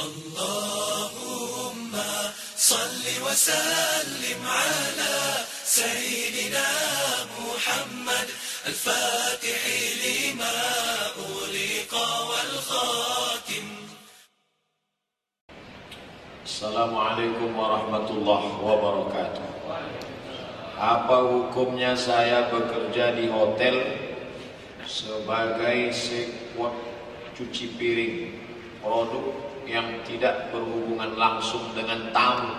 اللهم صل وسلم على سيدنا محمد الفاتح لما أغلق والخاتم Assalamualaikum warahmatullahi wabarakatuh. Apa hukumnya saya bekerja di hotel sebagai sekuat cuci piring produk yang tidak berhubungan langsung dengan tamu?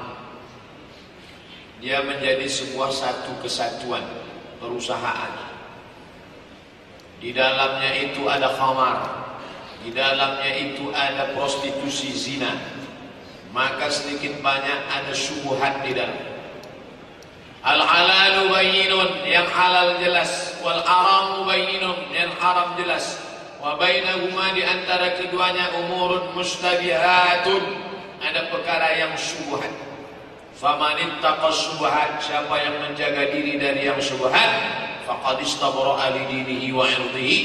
Dia menjadi sebuah satu kesatuan perusahaan. Di dalamnya itu ada khamar, di dalamnya itu ada prostitusi zina, maka sedikit banyak ada syubhat di dalam. Al halalu bayyinun yang halal jelas wal haram bayyinun yang haram jelas. Wa bainahuma di antara keduanya umurun mustabihatun ada perkara yang syubhat. Faman ittaqa syubhat siapa yang menjaga diri dari yang syubhat faqad istabra li dinihi wa irdihi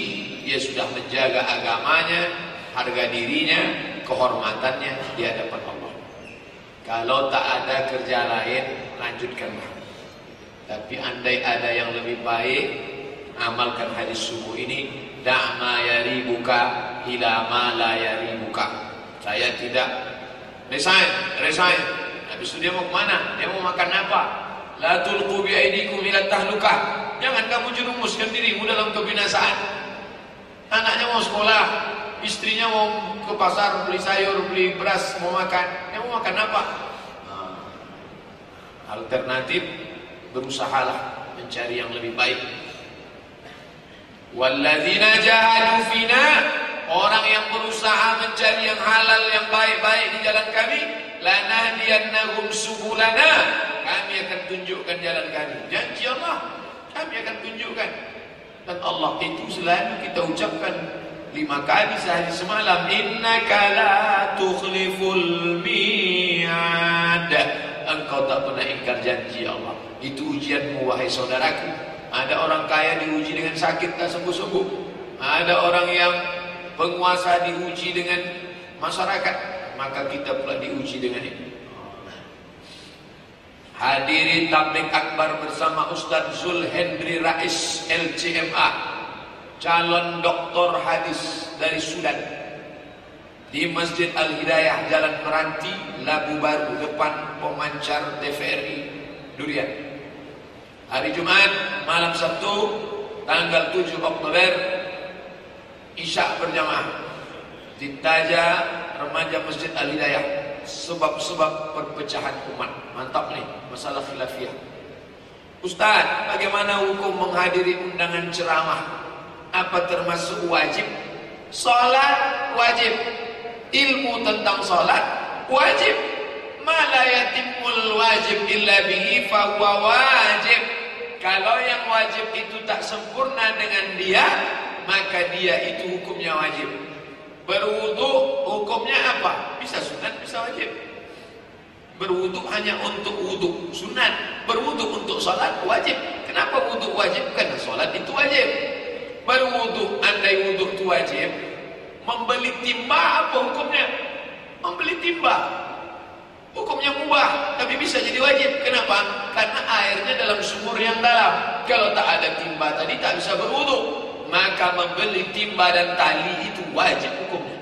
dia sudah menjaga agamanya, harga dirinya, kehormatannya di hadapan Allah. Kalau tak ada kerja lain, lanjutkanlah. Tapi andai ada yang lebih baik, amalkan hadis subuh ini. Da'ma yari buka, hilama la yari buka. Saya tidak resign, resign. Habis itu dia mau ke mana? Dia mau makan apa? La tulqu bi aidikum ila tahlukah. Jangan kamu jerumuskan dirimu dalam kebinasaan. Anaknya mau sekolah, istrinya mau ke pasar beli sayur, beli beras, mau makan. Dia mau makan apa? Nah, alternatif berusahalah mencari yang lebih baik. Walladzina jahadu fina orang yang berusaha mencari yang halal yang baik-baik di jalan kami, lanahdiyannahum subulana. Kami akan tunjukkan jalan kami. Janji Allah, kami akan tunjukkan. Dan Allah itu selalu kita ucapkan lima kali sehari semalam innaka la tukhliful mi'ad engkau tak pernah ingkar janji Allah itu ujianmu wahai saudaraku ada orang kaya diuji dengan sakit tak sembuh-sembuh. Ada orang yang penguasa diuji dengan masyarakat maka kita pula diuji dengan ini Hadirin tablik akbar bersama Ustaz Zul Hendri Rais LCMA calon doktor hadis dari Sudan. Di Masjid Al Hidayah Jalan Meranti Labu Baru depan pemancar TVRI Durian hari Jumat malam Sabtu tanggal 7 Oktober Isya berjamaah di Taja remaja Masjid Al Hidayah sebab-sebab perpecahan umat mantap nih masalah khilafiyah Ustaz bagaimana hukum menghadiri undangan ceramah apa termasuk wajib? Salat wajib. Ilmu tentang salat wajib. Mala yatimul wajib illa bihi fahuwa wajib. Kalau yang wajib itu tak sempurna dengan dia, maka dia itu hukumnya wajib. Berwudu hukumnya apa? Bisa sunat, bisa wajib. Berwudu hanya untuk wudu sunat. Berwudu untuk salat wajib. Kenapa wudu wajib? Karena salat itu wajib berwudu andai wudu itu wajib membeli timba apa hukumnya membeli timba hukumnya mubah tapi bisa jadi wajib. Kenapa? Karena airnya dalam sumur yang dalam. Kalau tak ada timba tadi tak bisa berwudu maka membeli timba dan tali itu wajib hukumnya.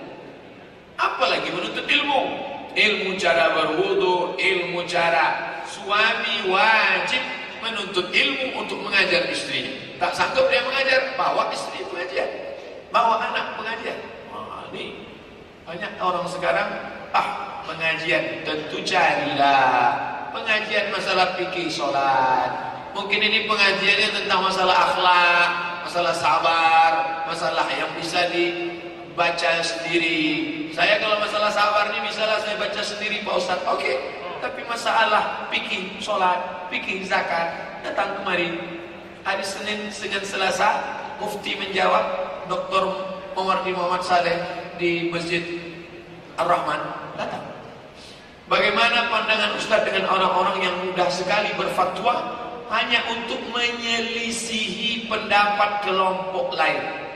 Apalagi menuntut ilmu. Ilmu cara berwudu ilmu cara suami wajib menuntut ilmu untuk mengajar istrinya. Tak sanggup dia mengajar, bawa istri pengajian, bawa anak pengajian. Wah, ini banyak orang sekarang ah pengajian tentu carilah pengajian masalah fikih solat. Mungkin ini pengajiannya tentang masalah akhlak, masalah sabar, masalah yang bisa dibaca sendiri. Saya kalau masalah sabar ini misalnya saya baca sendiri Pak Ustaz, oke. Okay. Tapi masalah fikih solat, fikih zakat, datang kemari hari Senin dengan Selasa Mufti menjawab Dr. Muhammad Muhammad Saleh di Masjid Ar-Rahman datang Bagaimana pandangan Ustaz dengan orang-orang yang mudah sekali berfatwa hanya untuk menyelisihi pendapat kelompok lain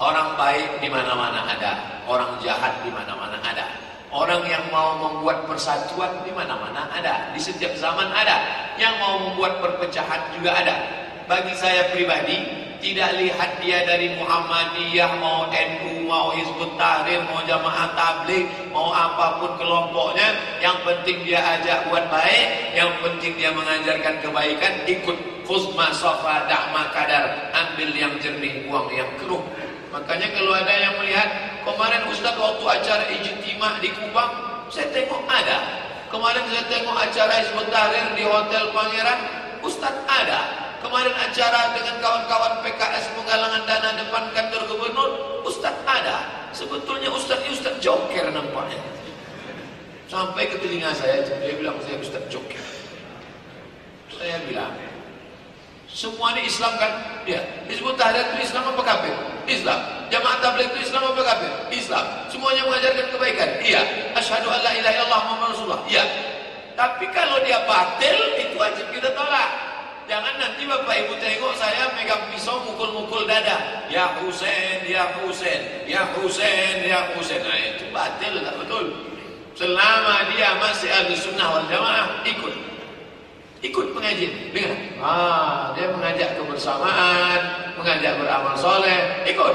Orang baik di mana-mana ada, orang jahat di mana-mana ada. Orang yang mau membuat persatuan di mana-mana ada, di setiap zaman ada. Yang mau membuat perpecahan juga ada. Bagi saya pribadi, tidak lihat dia dari Muhammadiyah, mau NU, mau Hizbut Tahrir, mau Jamaah Tabligh, mau apa pun kelompoknya, yang penting dia ajak buat baik, yang penting dia mengajarkan kebaikan, ikut khuzma sofa da'ma kadar, ambil yang jernih, buang yang keruh. Makanya kalau ada yang melihat kemarin Ustaz waktu acara ijtimah di Kubang, saya tengok ada. Kemarin saya tengok acara Hizbut Tahrir di Hotel Pangeran, Ustaz ada. Kemarin acara dengan kawan-kawan PKS penggalangan dana depan kantor gubernur, Ustaz ada. Sebetulnya Ustaz ini Ustaz joker nampaknya. Sampai ke telinga saya, dia bilang saya Ustaz joker. Saya bilang, semua ini Islam kan? Ya. Hizbut Tahrir itu Islam apa kafir? Islam. Jamaah tabligh itu Islam apa kafir? Islam. Semuanya mengajarkan kebaikan. Iya. Asyhadu an la ilaha illallah Muhammad Rasulullah. Iya. Tapi kalau dia batil itu wajib kita tolak. Jangan nanti Bapak Ibu tengok saya megang pisau mukul-mukul dada. Ya Husain, ya Husain, ya Husain, ya Husain. Nah itu batil tak betul. Selama dia masih ahli sunnah wal jamaah ikut. Ikut pengajian, dengar. Ah, dia mengajak kebersamaan, mengajak beramal soleh, ikut.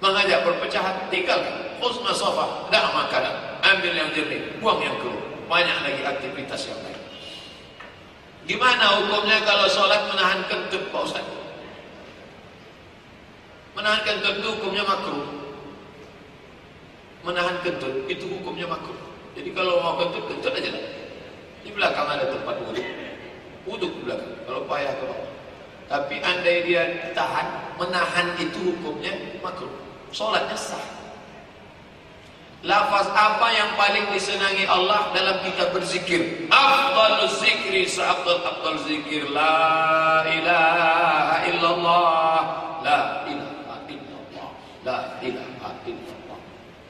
Mengajak perpecahan, tinggalkan. Khusma sofa, dah makanan. Ambil yang jernih, buang yang keruh. Banyak lagi aktivitas yang lain. Gimana hukumnya kalau sholat menahan kentut Pak Ustaz? Menahan kentut itu hukumnya makruh. Menahan kentut itu hukumnya makruh. Jadi kalau mau kentut, kentut aja lah. Di belakang ada tempat wudhu. Wudhu di belakang. Kalau payah ke bawah. Tapi andai dia tahan, menahan itu hukumnya makruh. Solatnya sah. Lafaz apa yang paling disenangi Allah dalam kita berzikir? Afdal zikri seafdal afdal zikir la ilaha illallah la ilaha illallah la ilaha illallah.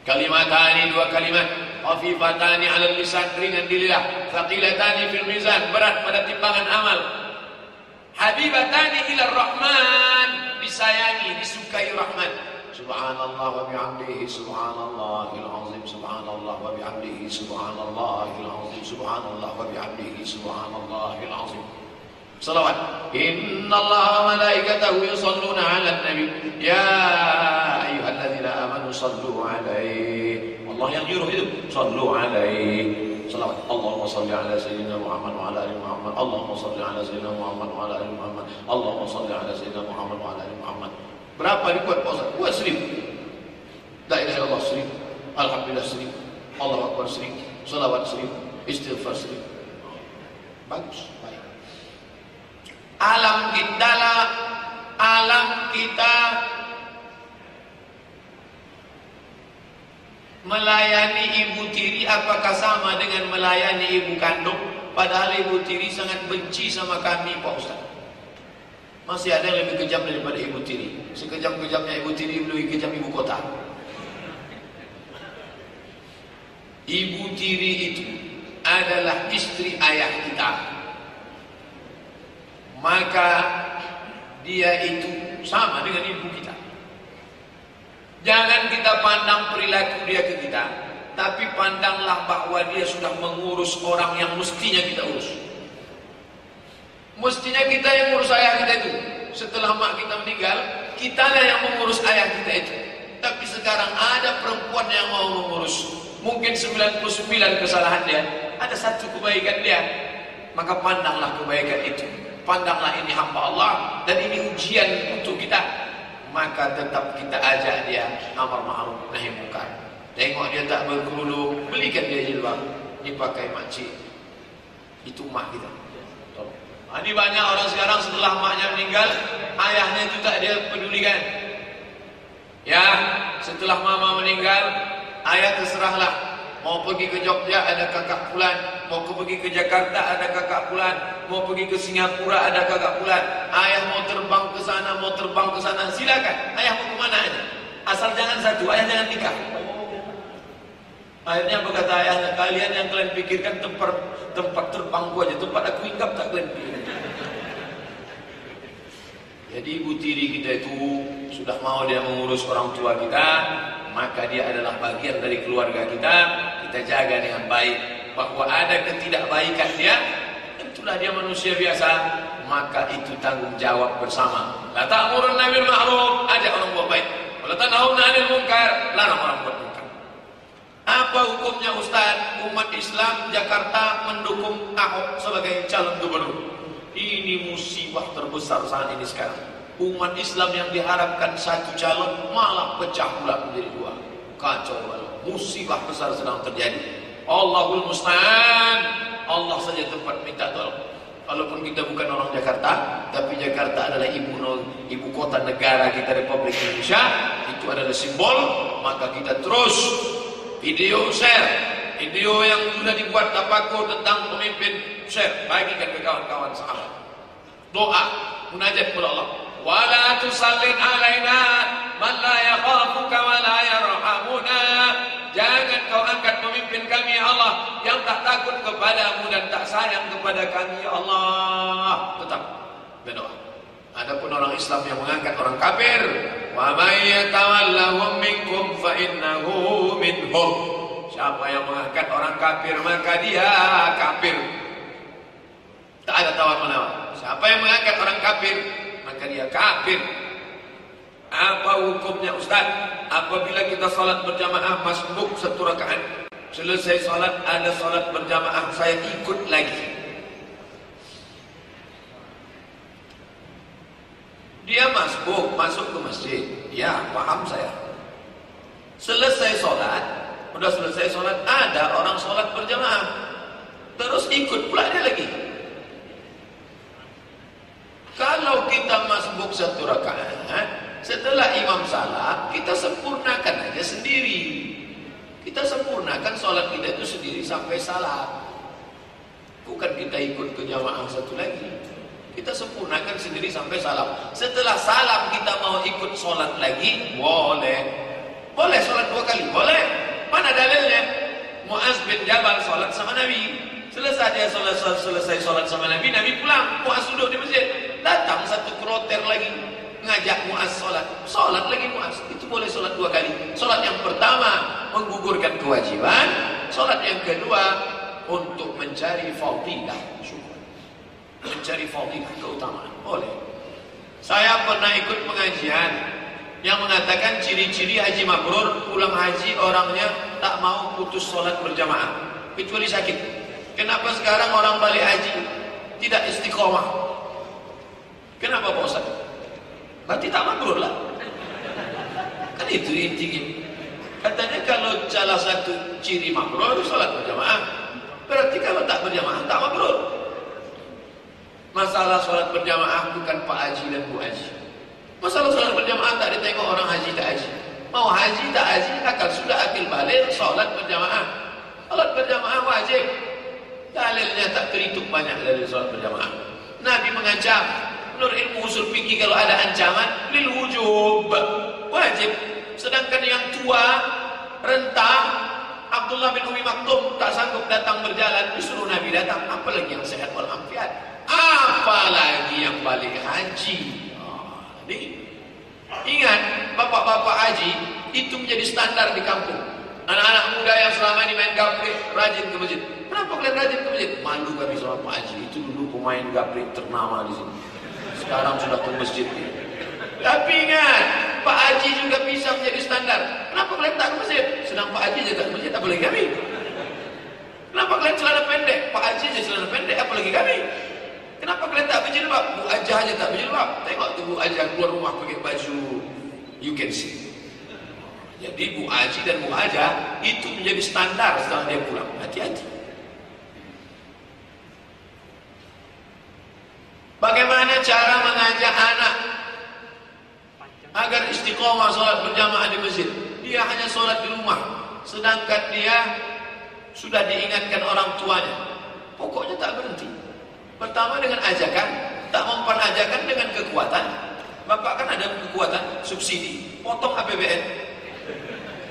Kalimatani dua kalimat khafifatani 'ala lisan ringan di lidah, thaqilatani fil mizan berat pada timbangan amal. Habibatani ila Rahman disayangi, disukai Rahman. Subhanallah wa bihamdihi subhanallahil azim subhanallah wa bihamdihi subhanallahil azim subhanallah wa bihamdihi subhanallahil azim. Salawat. Inna Allah wa malaikatahu yusalluna 'alan nabi. Ya ayyuhalladzina amanu sallu 'alaihi. Allah yang nyuruh itu. Sallu 'alaihi. Salawat. Allahumma salli ala sayyidina Muhammad wa ala ali Muhammad. Allahumma salli ala sayyidina Muhammad wa ala ali Muhammad. Allahumma salli ala sayyidina Muhammad wa ala ali Berapa dibuat Pak Ustaz? Buat seribu. La ilaha illallah seribu. Alhamdulillah seribu. Allah Akbar seribu. Salawat seribu. Istighfar seribu. Bagus. Baik. Alam kita lah. Alam kita melayani ibu tiri apakah sama dengan melayani ibu kandung padahal ibu tiri sangat benci sama kami Pak Ustaz masih ada yang lebih kejam daripada ibu tiri sekejam-kejamnya ibu tiri lebih kejam ibu kota. Ibu tiri itu adalah istri ayah kita. Maka dia itu sama dengan ibu kita. Jangan kita pandang perilaku dia ke kita, tapi pandanglah bahwa dia sudah mengurus orang yang mestinya kita urus. Mestinya kita yang mengurus ayah kita itu. Setelah mak kita meninggal, kitalah yang mengurus ayah kita itu. Tapi sekarang ada perempuan yang mau mengurus. Mungkin 99 kesalahan dia, ada satu kebaikan dia. Maka pandanglah kebaikan itu. Pandanglah ini hamba Allah dan ini ujian untuk kita maka tetap kita ajak dia amar ma'ruf nahi munkar. Tengok dia tak berkerudung, belikan dia jilbab. Ini pakai makcik. Itu mak kita. Ini banyak orang sekarang setelah maknya meninggal, ayahnya itu tak dia pedulikan. Ya, setelah mama meninggal, ayah terserahlah. Mau pergi ke Jogja ada kakak pulan, mau pergi ke Jakarta ada kakak pulan, mau pergi ke Singapura ada kakak pulan. Ayah mau terbang ke sana, mau terbang ke sana, silakan. Ayah mau ke mana aja. Asal jangan satu, ayah jangan nikah. Akhirnya berkata ayahnya, kalian yang kalian pikirkan tempat tempat terbangku aja, tempat aku hinggap tak kalian pikirkan. Jadi ibu tiri kita itu sudah mau dia mengurus orang tua kita, maka dia adalah bagian dari keluarga kita. Kita jaga dengan baik. Bahwa ada ketidakbaikan dia, itulah dia manusia biasa, maka itu tanggung jawab bersama. La ta'murun nabil ma'ruf, ajak orang buat baik. Wala tanhauna 'anil munkar, larang orang buat. Apa hukumnya Ustaz? Umat Islam Jakarta mendukung Ahok sebagai calon gubernur. Ini musibah terbesar saat ini sekarang. Umat Islam yang diharapkan satu calon malah pecah pula menjadi dua. Kacau balau. Musibah besar sedang terjadi. Allahul musta'an. Allah saja tempat minta tolong. Walaupun kita bukan orang Jakarta, tapi Jakarta adalah ibu ibu kota negara kita Republik Indonesia, itu adalah simbol, maka kita terus video share. Video yang sudah dibuat Tapako tentang pemimpin share. Bagikan ke kawan-kawan sahabat. Doa. Munajat kepada Allah. Wala tusallin alaina man la yakhafuka wa la yarhamuna. Jangan kau angkat pemimpin kami ya Allah yang tak takut kepadamu dan tak sayang kepada kami ya Allah. Tetap berdoa Adapun orang Islam yang mengangkat orang kafir, wa may yatawallahum minkum fa innahu minhum. Siapa yang mengangkat orang kafir maka dia kafir. Tak ada tawar menawar. Siapa yang mengangkat orang kafir maka dia kafir. Apa hukumnya Ustaz? Apabila kita salat berjamaah masbuk satu rakaat, selesai salat ada salat berjamaah saya ikut lagi. Dia masbuk masuk ke masjid. Ya, paham saya. Selesai salat, Udah selesai sholat, ada orang sholat berjamaah. Terus ikut pula dia lagi. Kalau kita masbuk satu rakaat, setelah imam salah, kita sempurnakan aja sendiri. Kita sempurnakan sholat kita itu sendiri sampai salah. Bukan kita ikut ke jamaah satu lagi. Kita sempurnakan sendiri sampai salam. Setelah salam kita mau ikut sholat lagi, boleh. Boleh sholat dua kali, boleh. Mana dalilnya? Muaz bin Jabal salat sama Nabi. Selesai dia salat selesai salat sama Nabi, Nabi pulang. Muaz duduk di masjid. Datang satu kroter lagi ngajak Muaz salat. Salat lagi Muaz. Itu boleh salat dua kali. Salat yang pertama menggugurkan kewajiban, salat yang kedua untuk mencari fadilah. Mencari fadilah keutamaan. Boleh. Saya pernah ikut pengajian yang mengatakan ciri-ciri haji mabrur pulang haji orangnya tak mau putus sholat berjamaah. Kecuali sakit. Kenapa sekarang orang balik haji tidak istiqomah? Kenapa Pak Ustaz? Berarti tak mabrur lah. Kan itu intinya. Katanya kalau salah satu ciri mabrur sholat berjamaah. Berarti kalau tak berjamaah tak mabrur masalah sholat berjamaah bukan Pak Haji dan Bu Haji Masalah sholat berjamaah tak ditengok orang haji tak haji. Mau haji tak haji akan sudah akil balik sholat berjamaah. Sholat berjamaah wajib. Dalilnya tak terhitung banyak dari sholat berjamaah. Nabi mengancam. Menurut ilmu usul fikih kalau ada ancaman lil wujub wajib. Sedangkan yang tua renta Abdullah bin Umi Maktum tak sanggup datang berjalan disuruh Nabi datang apalagi yang sehat wal afiat apalagi yang balik haji Nih, ingat bapak-bapak haji itu menjadi standar di kampung. Anak-anak muda yang selama ini main gaprik rajin ke masjid. Kenapa kalian rajin ke masjid? Malu kami sama Pak Haji. Itu dulu pemain gaprik ternama di sini. Sekarang sudah ke masjid. Tapi ingat, Pak Haji juga bisa menjadi standar. Kenapa kalian tak ke masjid? Sedang Pak Haji juga ke masjid, apalagi kami. Kenapa kalian celana pendek? Pak Haji aja celana pendek, apalagi kami. Kenapa kalian tak berjilbab? Bu Ajah aja tak berjilbab. Tengok tu Bu Ajah keluar rumah pakai baju. You can see. Jadi Bu Aji dan Bu Ajah itu menjadi standar setelah dia pulang. Hati-hati. Bagaimana cara mengajak anak agar istiqomah sholat berjamaah di masjid? Dia hanya sholat di rumah. Sedangkan dia sudah diingatkan orang tuanya. Pokoknya tak berhenti. Pertama dengan ajakan, tak mempan ajakan dengan kekuatan. Bapak kan ada kekuatan subsidi, potong APBN.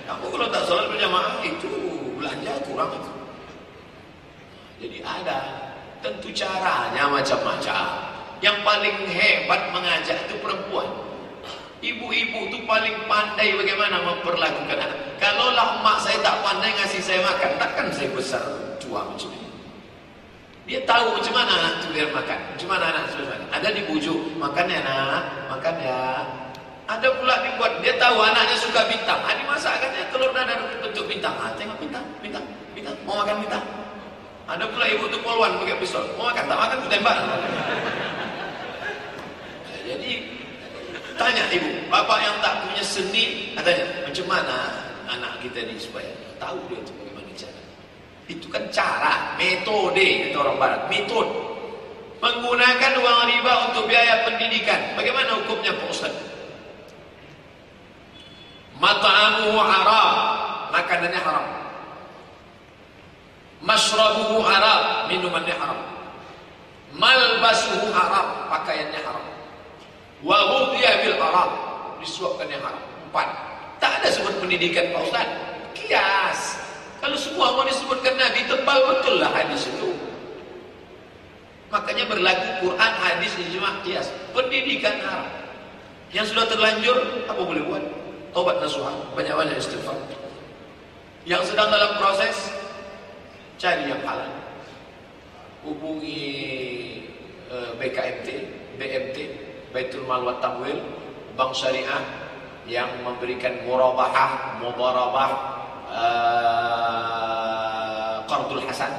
Kamu kalau tak sholat berjamaah itu belanja kurang itu. Jadi ada tentu caranya macam-macam. Yang paling hebat mengajak itu perempuan. Ibu-ibu itu paling pandai bagaimana memperlakukan anak. Kalaulah emak saya tak pandai ngasih saya makan, takkan saya besar tua macam ini. Dia tahu macam mana anak itu biar makan. Macam mana anak itu makan. Ada dibujuk, makan ya nak, makan ya. Ada pula dibuat, dia tahu anaknya suka bintang. Ada masakannya telur dadar bentuk bintang. Ah, tengok bintang, bintang, bintang. Mau makan bintang? Ada pula ibu tu polwan pakai pistol. Mau makan tak makan tu tembak. Jadi tanya ibu, bapak yang tak punya seni, katanya macam mana anak kita ni supaya tahu dia tu. Itu kan cara, metode kata orang barat, metode. Menggunakan uang riba untuk biaya pendidikan. Bagaimana hukumnya Pak Ustaz? Mat'amuhu haram, makanannya haram. Mashrabuhu haram, minumannya haram. Malbasuhu haram, pakaiannya haram. Wa ghudhiya bil haram, disuapkannya haram. Empat. Tak ada sebut pendidikan Pak Ustaz. Kias. Kalau semua mau disebutkan Nabi, tebal betul lah hadis itu. Makanya berlaku Quran, hadis, ijma, kias. Pendidikan haram. Yang sudah terlanjur, apa boleh buat? Tobat nasuha, banyak-banyak istighfar. Yang sedang dalam proses, cari yang halal. Hubungi uh, BKMT, BMT, Baitul Mal wa Tamwil, Bank Syariah yang memberikan murabahah, mudarabah, uh, qardul hasan.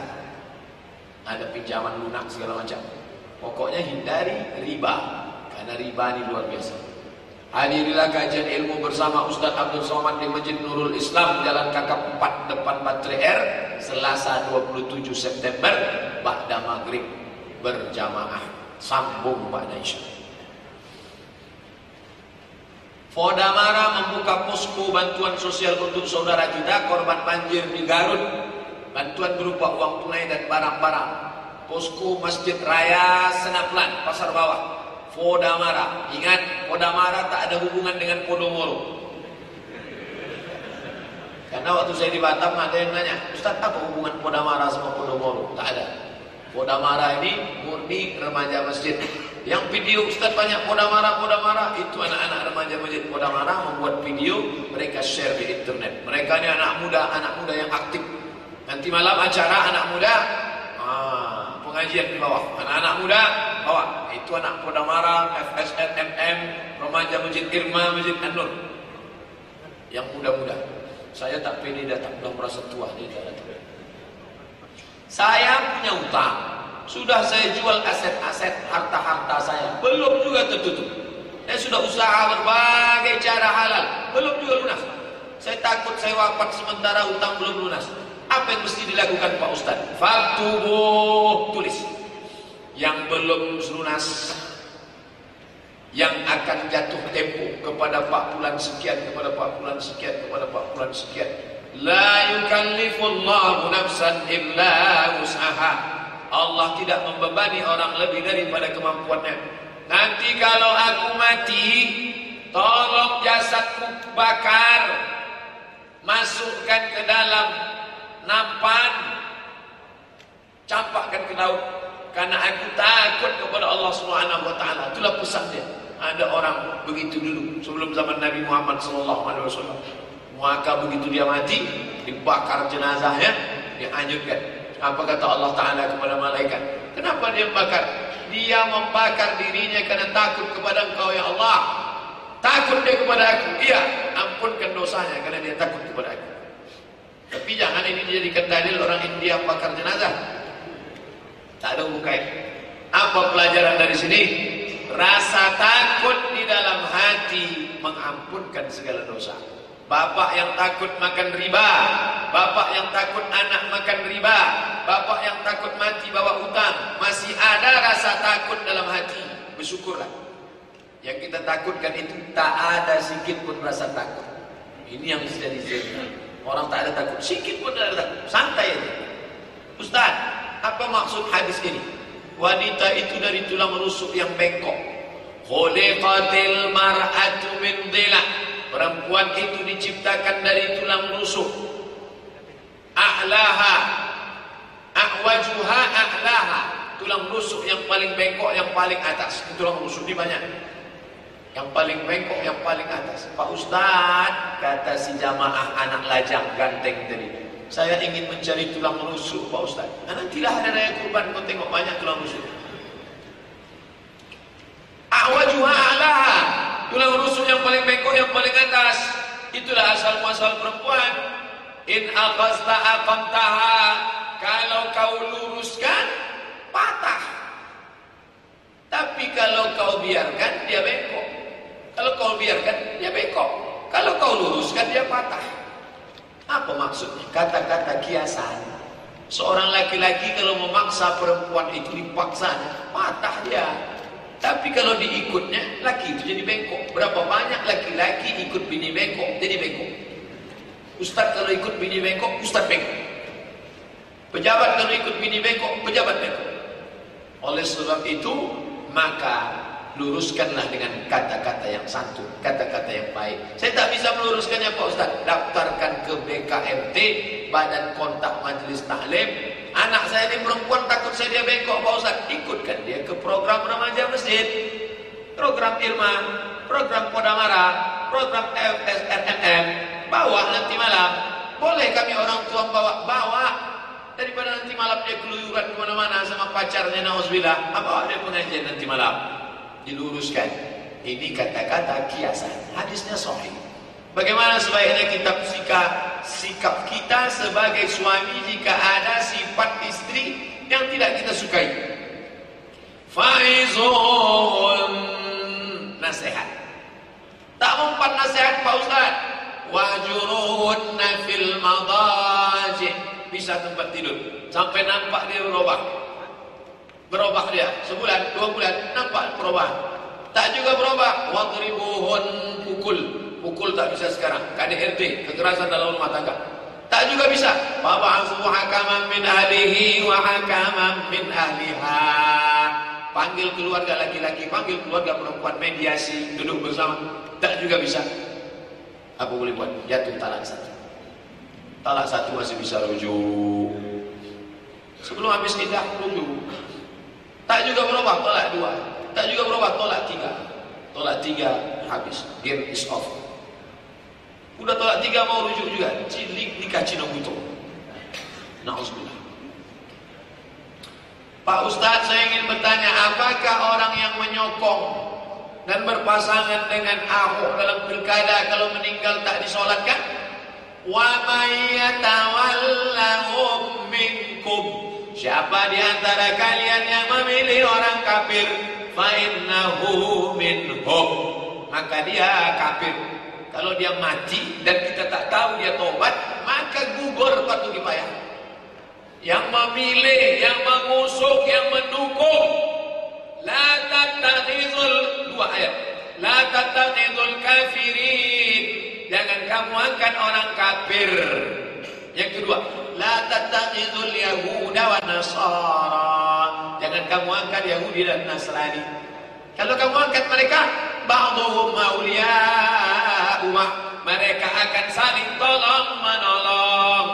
Ada pinjaman lunak segala macam. Pokoknya hindari riba karena riba ini luar biasa. Hadirilah kajian ilmu bersama Ustaz Abdul Somad di Masjid Nurul Islam Jalan Kakap 4 depan Baterai R Selasa 27 September Ba'da Maghrib berjamaah Sambung Ba'da Fodamara membuka posko bantuan sosial untuk saudara kita korban banjir di Garut. Bantuan berupa uang tunai dan barang-barang. Posko Masjid Raya Senaplan, Pasar Bawah. Fodamara. Ingat, Fodamara tak ada hubungan dengan Podomoro. Karena waktu saya di Batam ada yang nanya, Ustaz apa hubungan Podamara sama Podomoro? Tak ada. Podamara ini murni remaja masjid. Yang video Ustaz banyak Podamara, Podamara itu anak-anak remaja masjid Podamara membuat video mereka share di internet. Mereka ini anak muda, anak muda yang aktif. Nanti malam acara anak muda, ah, pengajian di bawah. Anak-anak muda bawa. Itu anak Podamara, FSN, MM, remaja masjid Irma, masjid An-Nur. Yang muda-muda. Saya tak pede datang, belum merasa tua dia datang. Saya punya utang. Sudah saya jual aset-aset harta-harta saya. Belum juga tertutup. Saya sudah usaha berbagai cara halal. Belum juga lunas. Saya takut saya wafat sementara utang belum lunas. Apa yang mesti dilakukan Pak Ustaz? Faktubuh tulis. Yang belum lunas yang akan jatuh tempo kepada Pak bulan sekian kepada Pak bulan sekian kepada Pak bulan sekian la yukallifullahu nafsan illa wus'aha. Allah tidak membebani orang lebih daripada kemampuannya. Nanti kalau aku mati tolong jasadku bakar. Masukkan ke dalam nampan. Campakkan ke laut karena aku takut kepada Allah taala. Itulah pesan dia. Ada orang begitu dulu sebelum zaman Nabi Muhammad sallallahu alaihi wasallam. Maka begitu dia mati, dibakar jenazahnya, dianjurkan. Apa kata Allah Taala kepada malaikat? Kenapa dia membakar? Dia membakar dirinya karena takut kepada Engkau ya Allah. Takut dia kepada aku. Iya, ampunkan dosanya karena dia takut kepada aku. Tapi jangan ini dijadikan dalil orang India bakar jenazah. Tak ada hubungan. Apa pelajaran dari sini? Rasa takut di dalam hati mengampunkan segala dosa. Bapak yang takut makan riba, bapak yang takut anak makan riba, bapak yang takut mati bawa utang, masih ada rasa takut dalam hati. Bersyukurlah. Yang kita takutkan itu tak ada sedikit pun rasa takut. Ini yang mesti jadi Orang tak ada takut, sedikit pun tak ada takut. Santai aja. Ustaz, apa maksud hadis ini? Wanita itu dari tulang rusuk yang bengkok. Khuliqatil mar'atu min dhila. Perempuan itu diciptakan dari tulang rusuk. A'laha. A'wajuha a'laha. tulang rusuk yang paling bengkok yang paling atas. Tulang rusuk ini banyak. Yang paling bengkok yang paling atas. Pak Ustaz, kata si jamaah anak lajang ganteng tadi. Saya ingin mencari tulang rusuk Pak Ustaz. Nah, nantilah ada raya kurban kau tengok banyak tulang rusuk. Awajuha alaha. Tulang rusuk yang paling bengkok yang paling atas. Itulah asal muasal perempuan. In aqasta aqamtaha. Kalau kau luruskan, patah. Tapi kalau kau biarkan, dia bengkok. Kalau kau biarkan, dia bengkok. Kalau kau luruskan, dia patah. Apa maksudnya? Kata-kata kiasan. Seorang laki-laki kalau memaksa perempuan itu dipaksa, patah dia. Tapi kalau diikutnya, laki itu jadi bengkok. Berapa banyak laki-laki ikut bini bengkok, jadi bengkok. Ustaz kalau ikut bini bengkok, ustaz bengkok. Pejabat kalau ikut bini bengkok, pejabat bengkok. Oleh sebab itu, maka luruskanlah dengan kata-kata yang santun, kata-kata yang baik. Saya tak bisa meluruskannya Pak Ustaz. Daftarkan ke BKMT, Badan Kontak Majelis Taklim. Anak saya ini perempuan takut saya dia bengkok Pak Ustaz. Ikutkan dia ke program remaja masjid. Program Irma, program Podamara, program FSRMM. Bawa nanti malam. Boleh kami orang tua bawa, bawa daripada nanti malam dia keluyuran ke mana-mana sama pacarnya Nauzubillah apa ada pengajian nanti malam diluruskan ini kata-kata kiasan hadisnya sahih bagaimana sebaiknya kita sikap sikap kita sebagai suami jika ada sifat istri yang tidak kita sukai? Faizun nasihat. Tak mempan nasihat Pak Ustaz. Wajurunna fil madaji. Bisa tempat tidur. Sampai nampak dia berubah. Berubah dia. Sebulan dua bulan nampak perubahan. Tak juga berubah. Wadribuhun pukul pukul tak bisa sekarang KDRT kekerasan dalam rumah tangga tak juga bisa fab'athu hakaman min ahlihi wa hakaman min ahliha panggil keluarga laki-laki panggil keluarga perempuan mediasi duduk bersama tak juga bisa apa boleh buat jatuh talak satu Talak satu masih bisa rujuk. Sebelum habis nikah rujuk. Tak juga berubah tolak dua. Tak juga berubah tolak tiga. Tolak tiga habis. Game is off. Udah tolak tiga mau rujuk juga. Cilik nikah Cina butuh. Nauzubillah. Pak Ustadz saya ingin bertanya apakah orang yang menyokong dan berpasangan dengan Ahok dalam pilkada kalau meninggal tak disolatkan? Wa may minkum Siapa di antara kalian yang memilih orang kafir fa minhum maka dia kafir Kalau dia mati dan kita tak tahu dia tobat Maka gugur patut dibayar Yang memilih, yang mengusuk, yang mendukung La tattakhizul Dua ayat La tattakhizul kafirin Jangan kamu angkat orang kafir. Yang kedua, la tattakhidul yahuda wa nasara. Jangan kamu angkat Yahudi dan Nasrani. Kalau kamu angkat mereka, ba'dhum awliya'u mereka akan saling tolong menolong.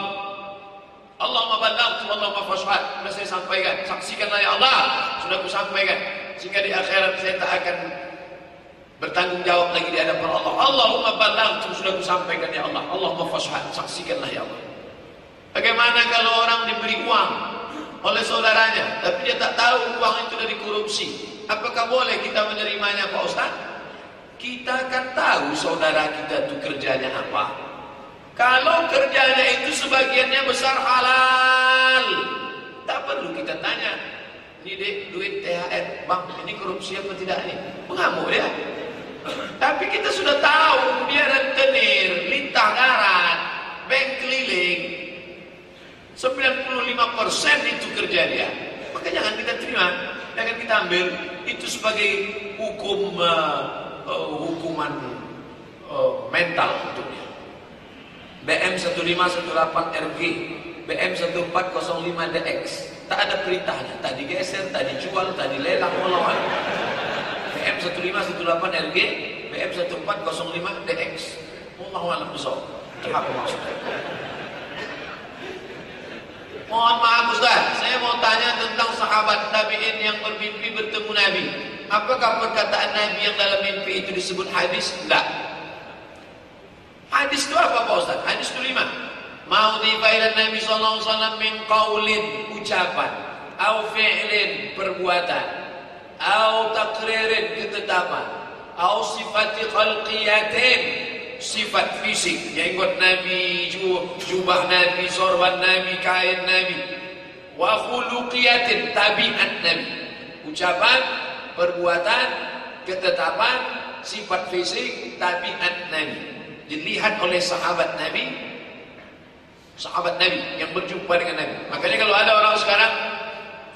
Allahumma ballaghtu Allahumma fashhad. Sudah saya sampaikan, saksikanlah ya Allah. Sudah aku sampaikan. Jika di akhirat saya tak akan bertanggung jawab lagi di hadapan Allah. Allahumma ballaghtu sudah ku sampaikan ya Allah. Allahumma fashhad, saksikanlah ya Allah. Bagaimana kalau orang diberi uang oleh saudaranya, tapi dia tak tahu uang itu dari korupsi? Apakah boleh kita menerimanya Pak Ustaz? Kita akan tahu saudara kita itu kerjanya apa. Kalau kerjanya itu sebagiannya besar halal, tak perlu kita tanya. Ini duit THR, bang, ini korupsi apa tidak ini? Mengamuk dia. Tapi kita sudah tahu dia rentenir, lintah darat, bank keliling. 95% itu kerja dia. Maka jangan kita terima, jangan kita ambil itu sebagai hukum uh, uh, hukuman uh, mental untuknya. BM 1518 RG, BM 1405 DX, tak ada perintahnya, tak digeser, tak dijual, tak dilelang, melawan. BM 1518 LG, BM 1405 DX. Allah alam. Itu apa maksudnya? Mohon maaf Ustaz, saya mau tanya tentang sahabat tabi'in yang bermimpi bertemu Nabi. Apakah perkataan Nabi yang dalam mimpi itu disebut hadis? Tidak. Hadis itu apa Pak Ustaz? Hadis itu lima. Mau ila Nabi SAW min qawlin, ucapan. Au fi'lin, perbuatan. Au takririn, ketetapan. Au sifati khalqiyatin, sifat fisik jenggot Nabi jubah Nabi sorban Nabi kain Nabi wa khuluqiyatin tabiat Nabi ucapan perbuatan ketetapan sifat fisik tabiat Nabi. Dilihat oleh sahabat Nabi sahabat Nabi yang berjumpa dengan Nabi. Makanya kalau ada orang sekarang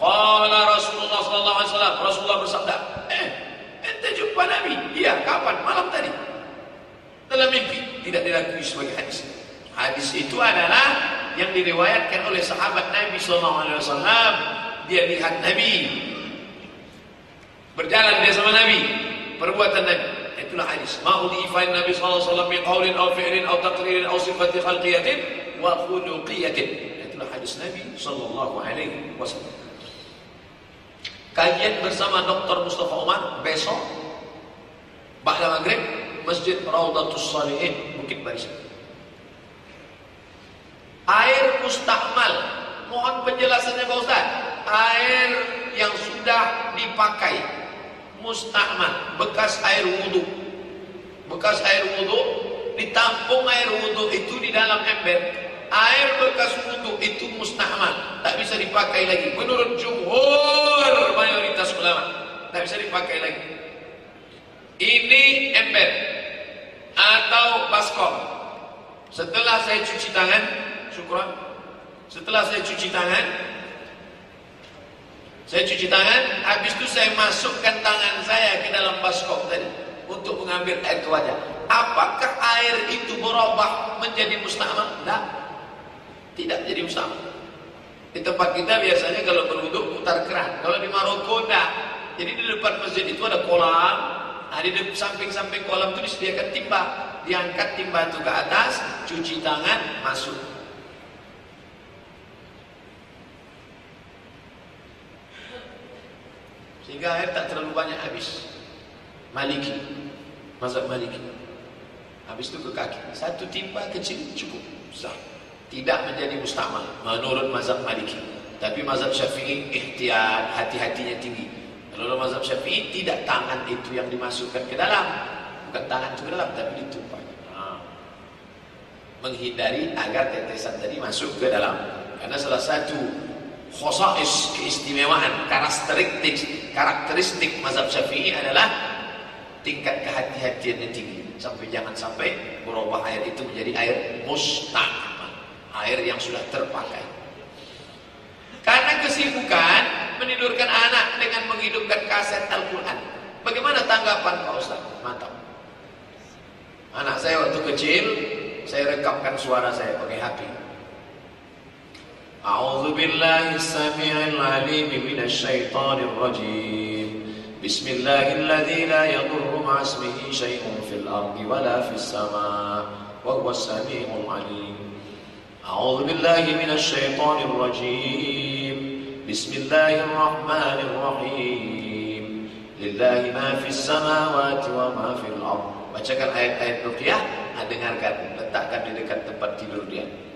qala Rasulullah sallallahu alaihi wasallam Rasulullah bersabda eh ente jumpa Nabi? Iya kapan? Malam tadi. Dalam mimpi. Tidak diakui sebagai hadis. Hadis itu adalah yang diriwayatkan oleh sahabat Nabi SAW. Dia lihat Nabi berjalan dia sama Nabi, perbuatan Nabi. Itulah hadis. Mau diifain Nabi SAW min qawlin aw fi'lin aw taqririn aw sifati khalqiyatin wa khuluqiyatin. Itulah hadis Nabi sallallahu alaihi wasallam. Kajian bersama Dr. Mustafa Umar besok Ba'da Maghrib Masjid Raudatus Salihin Bukit Barisan. Air mustakmal. Mohon penjelasannya Pak Ustaz. Air yang sudah dipakai. Mustakmal. Bekas air wudhu. Bekas air wudhu. Ditampung air wudhu itu di dalam ember. Air bekas wudhu itu mustakmal. Tak bisa dipakai lagi. Menurut jumhur mayoritas ulama. Tak bisa dipakai lagi. Ini ember atau baskom. Setelah saya cuci tangan, syukuran. Setelah saya cuci tangan, saya cuci tangan, habis itu saya masukkan tangan saya ke dalam baskom tadi untuk mengambil air ke wajah. Apakah air itu berubah menjadi mustamal? Tidak. Tidak jadi mustamal. Di tempat kita biasanya kalau berwuduk putar keran. Kalau di Maroko tidak. Jadi di depan masjid itu ada kolam, Nah, di samping-samping kolam itu disediakan timba. Diangkat timba itu ke atas, cuci tangan, masuk. Sehingga air tak terlalu banyak habis. Maliki. Mazhab Maliki. Habis itu ke kaki. Satu timba kecil cukup. Sah. Tidak menjadi mustamal menurut mazhab Maliki. Tapi mazhab Syafi'i ikhtiar, hati-hatinya tinggi. Kalau mazhab Syafi'i tidak tangan itu yang dimasukkan ke dalam, bukan tangan itu ke dalam tapi ditumpah. Nah. Menghindari agar tetesan tadi masuk ke dalam. Karena salah satu khosais keistimewaan karakteristik karakteristik mazhab Syafi'i adalah tingkat kehati-hatian yang tinggi sampai jangan sampai berubah air itu menjadi air mustahil air yang sudah terpakai karena kesibukan menidurkan anak dengan menghidupkan kaset Al-Quran. Bagaimana tanggapan Pak Ustaz? Mantap. Anak saya waktu kecil, saya rekamkan suara saya pakai HP. أعوذ بالله السميع العليم من الشيطان الرجيم. بسم الله الذي لا يضر مع اسمه شيء في الأرض ولا في السماء وهو السميع العليم. أعوذ بالله من الشيطان الرجيم. بسم الله الرحمن الرحيم. لله ما في السماوات وما في الأرض. bacakan ayat-ayat Nukiah, dengarkan letakkan di dekat tempat tidur dia.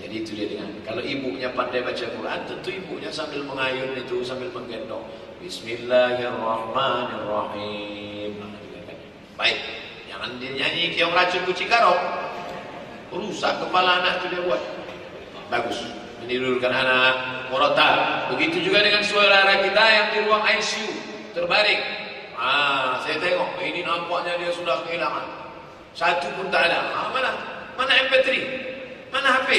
Jadi itu dia dengan kalau ibunya pandai baca Quran tentu ibunya sambil mengayun itu sambil menggendong Bismillahirrahmanirrahim baik jangan dia nyanyi yang racun kucing karok rusak kepala anak itu dia buat bagus menidurkan anak murotal. Begitu juga dengan saudara kita yang di ruang ICU terbaring. Ah, saya tengok ini nampaknya dia sudah kehilangan. Satu pun tak ada. Ah, mana? Mana MP3? Mana HP?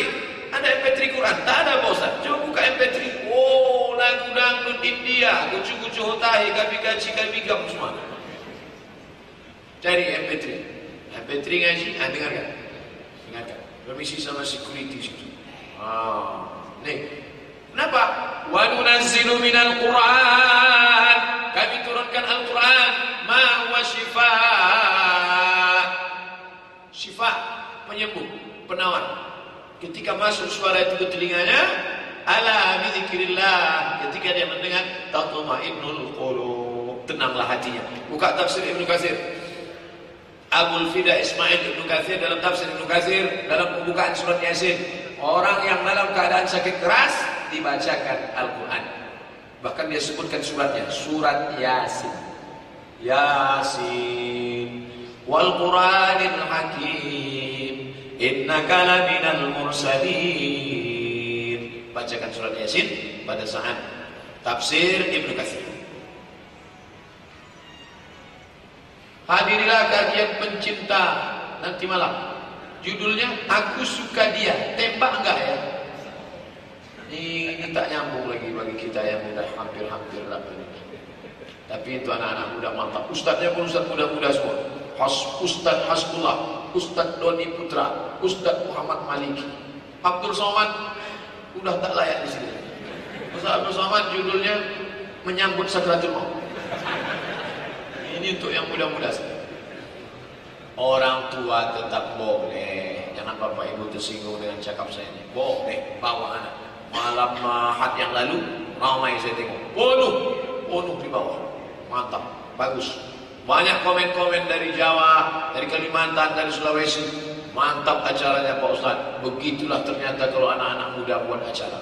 Ada MP3 Quran? Tak ada bosan. Coba buka MP3. Oh, lagu dangdut India, kucu-kucu hotahi, gabi-gaji, gabi-gam semua. Cari MP3. MP3 ngaji, ah, dengarkan. Dengarkan. Permisi sama security situ. Ah, nih. Kenapa? Wa nunazzilu minal Qur'an. Kami turunkan Al-Qur'an ma huwa syifa. Syifa penyembuh, penawar. Ketika masuk suara itu ke telinganya, Ala bizikrillah. Ketika dia mendengar tatma'innul qulub. Tenanglah hatinya. Buka tafsir Ibnu Katsir. Abul Fida Ismail Ibnu Katsir dalam tafsir Ibnu Katsir dalam pembukaan surat Yasin. Orang yang dalam keadaan sakit keras dibacakan Al-Qur'an. Bahkan dia sebutkan suratnya, surat Yasin. Yasin wal Qur'anil Hakim innaka laminal mursalin. Bacakan surat Yasin pada saat tafsir Ibnu Katsir. Hadirilah kajian pencinta nanti malam. Judulnya Aku Suka Dia. Tembak enggak ya? Ini, ini tak nyambung lagi bagi kita yang sudah hampir-hampir lah. Tapi itu anak-anak muda mantap. Ustadznya pun ustadz muda-muda semua. Has, Ustadz Hasbullah, Ustadz Doni Putra, Ustadz Muhammad Maliki. Abdul Somad udah tak layak di sini. Ustadz Abdul Somad judulnya menyambut sakratul maut. Ini untuk yang muda-muda. Orang tua tetap boleh. Jangan bapak ibu tersinggung dengan cakap saya ini. Boleh bawa anak. Malam mahat yang lalu ramai saya tengok. Penuh, penuh di bawah. Mantap, bagus. Banyak komen-komen dari Jawa, dari Kalimantan, dari Sulawesi. Mantap acaranya Pak Ustaz. Begitulah ternyata kalau anak-anak muda buat acara.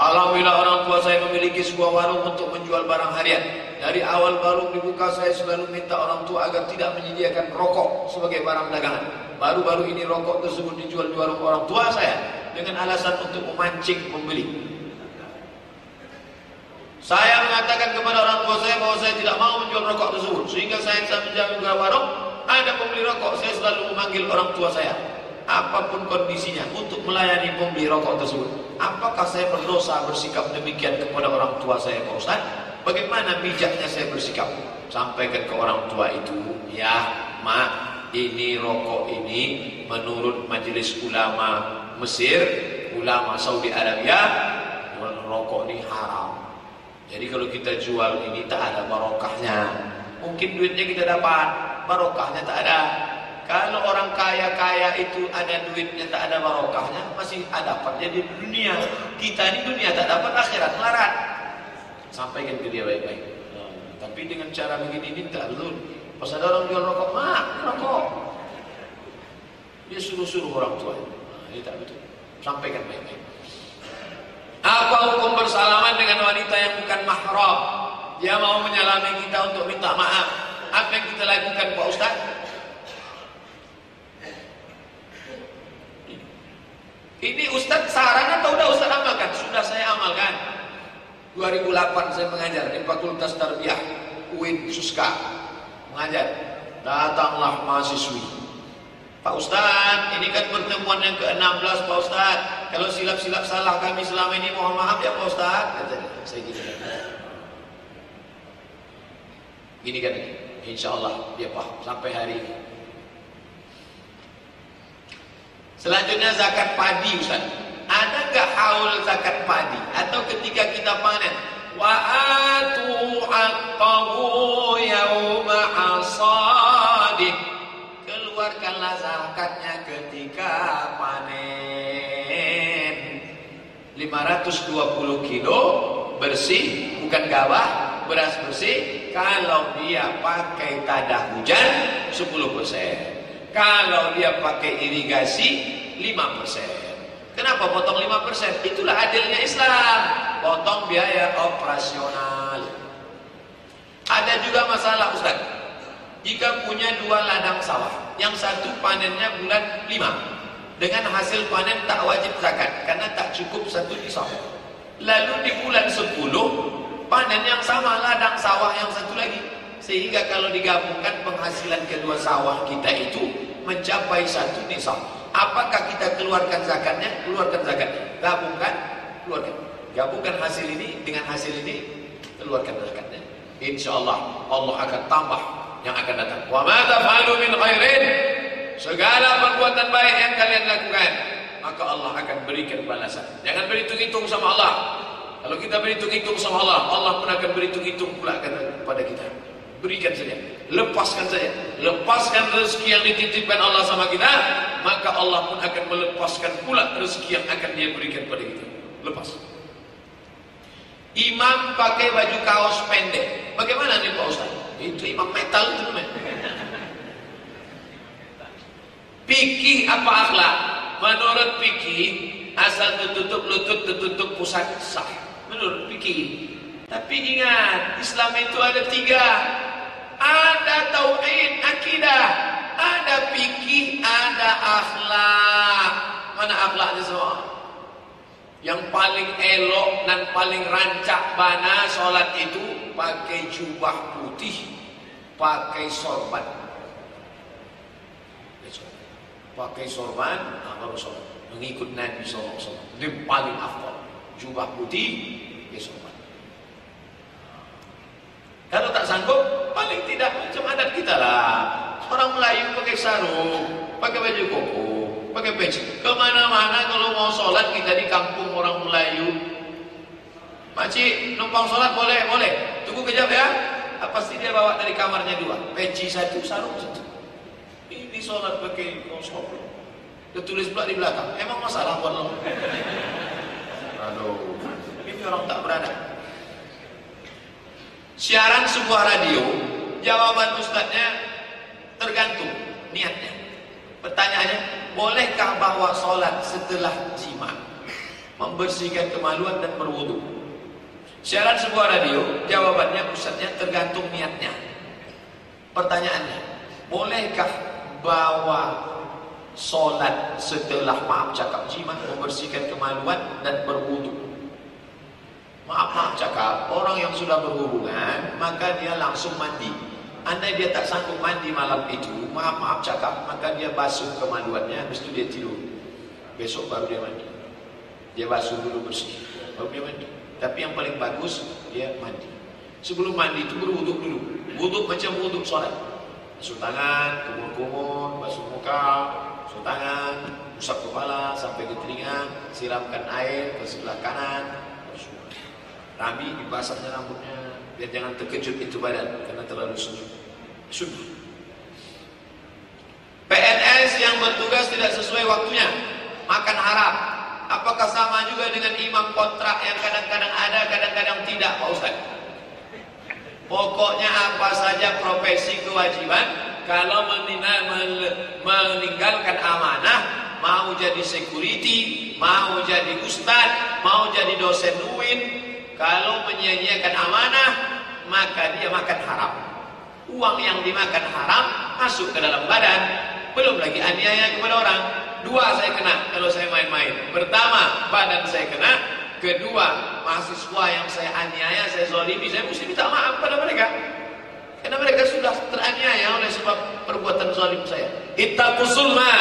Alhamdulillah orang tua saya memiliki sebuah warung untuk menjual barang harian. Dari awal warung dibuka saya selalu minta orang tua agar tidak menyediakan rokok sebagai barang dagangan. Baru-baru ini rokok tersebut dijual di warung orang tua saya dengan alasan untuk memancing pembeli. Saya mengatakan kepada orang tua saya bahwa saya tidak mau menjual rokok tersebut. Sehingga saya bisa menjaga warung, ada pembeli rokok. Saya selalu memanggil orang tua saya. Apa pun kondisinya untuk melayani pembeli rokok tersebut. Apakah saya berdosa bersikap demikian kepada orang tua saya Pak Ustaz? Bagaimana bijaknya saya bersikap? Sampaikan ke orang tua itu, ya mak, ini rokok ini menurut majelis ulama Mesir, ulama Saudi Arabia, rokok ini haram. Jadi kalau kita jual ini tak ada barokahnya. Mungkin duitnya kita dapat, barokahnya tak ada. Kalau orang kaya-kaya itu ada duitnya tak ada barokahnya, masih ada dapatnya di dunia. Kita ini dunia tak dapat akhirat melarat. Sampaikan ke dia baik-baik. Hmm. Tapi dengan cara begini ini tak betul. Pas ada orang jual rokok, mak, rokok. Dia suruh-suruh orang tua. Nah, ini tak betul. Sampaikan baik-baik. Apa hukum bersalaman dengan wanita yang bukan mahram? Dia mau menyalami kita untuk minta maaf. Apa yang kita lakukan Pak Ustaz? Ini Ustaz saran atau udah Ustaz amalkan? Sudah saya amalkan. 2008 saya mengajar di Fakultas Tarbiyah UIN Suska. Mengajar. Datanglah mahasiswi. Pak Ustaz, ini kan pertemuan yang ke-16 Pak Ustaz. Kalau silap-silap salah kami selama ini mohon maaf ya Pak Ustaz. Kata dia. Saya gini. Gini kan, insya Allah dia paham sampai hari ini. Selanjutnya zakat padi Ustaz. Ada gak haul zakat padi? Atau ketika kita panen? Wa atu asadih. Keluarkanlah zakatnya ketika panen. 520 kilo bersih, bukan gawah, beras bersih. Kalau dia pakai tada hujan, 10 persen. Kalau dia pakai irigasi 5%. Kenapa potong 5%? Itulah adilnya Islam. Potong biaya operasional. Ada juga masalah Ustaz. Jika punya dua ladang sawah, yang satu panennya bulan 5. Dengan hasil panen tak wajib zakat karena tak cukup satu nisab. Lalu di bulan 10 panen yang sama ladang sawah yang satu lagi sehingga kalau digabungkan penghasilan kedua sawah kita itu mencapai satu nisab. Apakah kita keluarkan zakatnya? Keluarkan zakatnya. Gabungkan, keluarkan. Gabungkan hasil ini dengan hasil ini, keluarkan zakatnya. Insya Allah Allah akan tambah yang akan datang. Wa ma taf'alu min khairin segala perbuatan baik yang kalian lakukan, maka Allah akan berikan balasan. Jangan berhitung-hitung sama Allah. Kalau kita berhitung-hitung sama Allah, Allah pun akan berhitung-hitung pula kepada kita. Berikan saja. Lepaskan saja. Lepaskan rezeki yang dititipkan Allah sama kita, maka Allah pun akan melepaskan pula rezeki yang akan dia berikan pada kita. Lepas. Imam pakai baju kaos pendek. Bagaimana nih Pak Ustaz? Itu imam metal itu. Pikir apa akhlak? Menurut pikir, asal tertutup lutut, tertutup pusat sah. Menurut pikir. Tapi ingat, Islam itu ada tiga. Ada tauhid, akidah. Ada pikir, ada akhlak. Mana akhlaknya semua? Yang paling elok dan paling rancak bana solat itu pakai jubah putih, pakai sorban. Pakai sorban, baru solat. Mengikut Nabi SAW. Ini paling afdal. Jubah putih, pakai sorban. Kalau tak sanggup, paling tidak macam adat kita lah. Orang Melayu pakai sarung, pakai baju koko, pakai peci. Ke mana-mana kalau mau sholat kita di kampung orang Melayu. Makcik numpang sholat boleh, boleh. Tunggu kejap ya. Pasti dia bawa dari kamarnya dua. Peci satu, sarung satu. Ini sholat pakai kosong. Dia tulis pula di belakang. Emang masalah buat lo? Aduh, ini orang tak berada. Siaran sebuah radio, jawaban ustadznya tergantung niatnya. Pertanyaannya, bolehkah bawa sholat setelah jima? Membersihkan kemaluan dan berwudu. Siaran sebuah radio, jawabannya pusatnya tergantung niatnya. Pertanyaannya, bolehkah bawa sholat setelah maaf cakap jima, membersihkan kemaluan dan berwudu? Maaf maaf cakap, orang yang sudah berhubungan, maka dia langsung mandi. Andai dia tak sanggup mandi malam itu, maaf-maaf cakap, maka dia basuh kemaluannya, habis itu dia tidur. Besok baru dia mandi. Dia basuh dulu bersih, baru dia mandi. Tapi yang paling bagus, dia mandi. Sebelum mandi itu berwuduk dulu. Wuduk macam wuduk sholat. Basuh tangan, kumur-kumur, basuh muka, basuh tangan, usap kepala sampai ke telinga, siramkan air ke sebelah kanan, Rabi dibasahnya rambutnya biar jangan terkejut itu badan karena terlalu sunyi. Sunnah. PNS yang bertugas tidak sesuai waktunya, makan haram. Apakah sama juga dengan imam kontrak yang kadang-kadang ada, kadang-kadang tidak, Pak Ustaz? Pokoknya apa saja profesi kewajiban, kalau meninggalkan amanah, mau jadi security, mau jadi ustad, mau jadi dosen UIN, kalau menyia-nyiakan amanah, maka dia makan haram. Uang yang dimakan haram masuk ke dalam badan. Belum lagi aniaya kepada orang. Dua saya kena kalau saya main-main. Pertama, badan saya kena. Kedua, mahasiswa yang saya aniaya, saya zolimi, saya mesti minta maaf pada mereka. Karena mereka sudah teraniaya oleh sebab perbuatan zalim saya. Ittaqu zulma.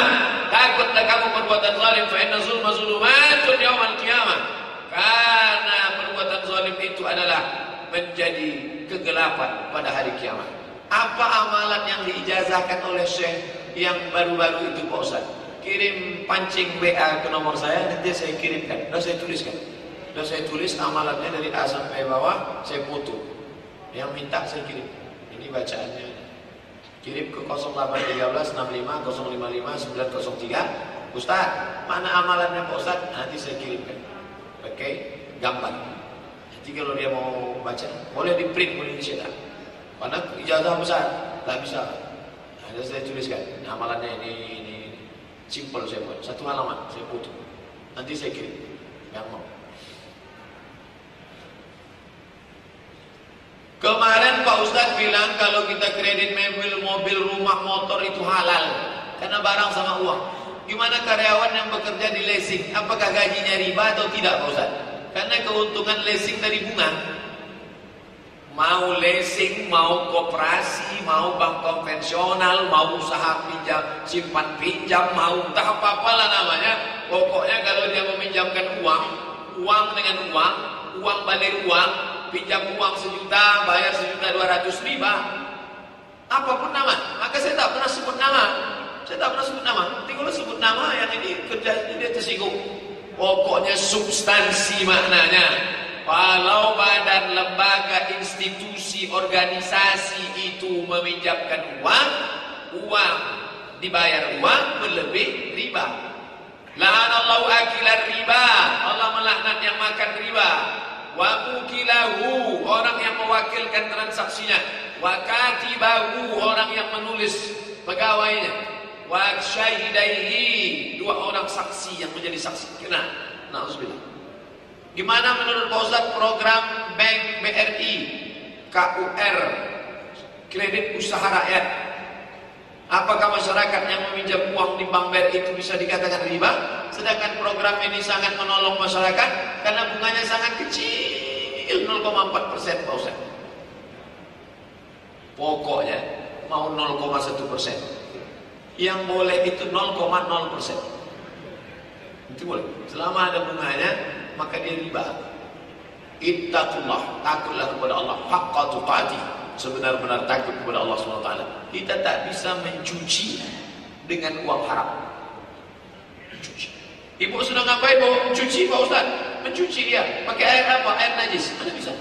Takutlah kamu perbuatan zalim fa inna zulma zulumatun yaumal qiyamah. Karena perbuatan zalim itu adalah menjadi kegelapan pada hari kiamat. Apa amalan yang diijazahkan oleh Syekh yang baru-baru itu Pak Ustaz? Kirim pancing WA ke nomor saya, nanti saya kirimkan. Dan saya tuliskan. Dan saya tulis amalannya dari A sampai bawah, saya foto. Yang minta saya kirim. Ini bacaannya. Kirim ke 0813 65 055 903. Ustaz, mana amalannya Pak Ustaz? Nanti saya kirimkan. Okay? gambar. Jadi kalau dia mau baca, boleh di print, boleh dicetak. Mana ijazah besar, tak bisa. Ada saya tuliskan, amalannya ini, ini. Simple saya buat, satu halaman saya foto. Nanti saya kirim, gampang. Kemarin Pak Ustadz bilang kalau kita kredit mobil, mobil, rumah, motor itu halal. Karena barang sama uang. Gimana karyawan yang bekerja di leasing? Apakah gajinya riba atau tidak Pak Ustadz? Karena keuntungan leasing dari bunga. Mau leasing, mau koperasi, mau bank konvensional, mau usaha pinjam, simpan pinjam, mau entah apa-apalah namanya. Pokoknya kalau dia meminjamkan uang, uang dengan uang, uang balik uang, pinjam uang sejuta, bayar sejuta dua ratus riba, apa pun nama, maka saya tak pernah sebut nama, saya tak pernah sebut nama. Nanti kalau sebut nama yang ini kerja ini dia tersinggung. Pokoknya substansi maknanya. kalau badan lembaga institusi organisasi itu meminjamkan uang uang dibayar uang melebih riba la'anallahu akilan riba Allah melaknat yang makan riba wa mukilahu orang yang mewakilkan transaksinya wa katibahu orang yang menulis pegawainya wa syahidaihi dua orang saksi yang menjadi saksi kena nauzubillah Gimana menurut Pak program Bank BRI KUR kredit usaha rakyat? Apakah masyarakat yang meminjam uang di bank BRI itu bisa dikatakan riba? Sedangkan program ini sangat menolong masyarakat karena bunganya sangat kecil 0,4 persen Pak Ustaz. Pokoknya mau 0,1 persen. Yang boleh itu 0,0 persen. Itu boleh. Selama ada bunganya, maka dia riba. Ittaqullah, takutlah kepada Allah haqqa tuqatih. Sebenar-benar takut kepada Allah SWT. Kita tak bisa mencuci dengan uang haram. Mencuci. Ibu sudah ngapain bu? Mencuci Pak Ustaz? Mencuci dia. Pakai air apa? Air najis. Mana bisa?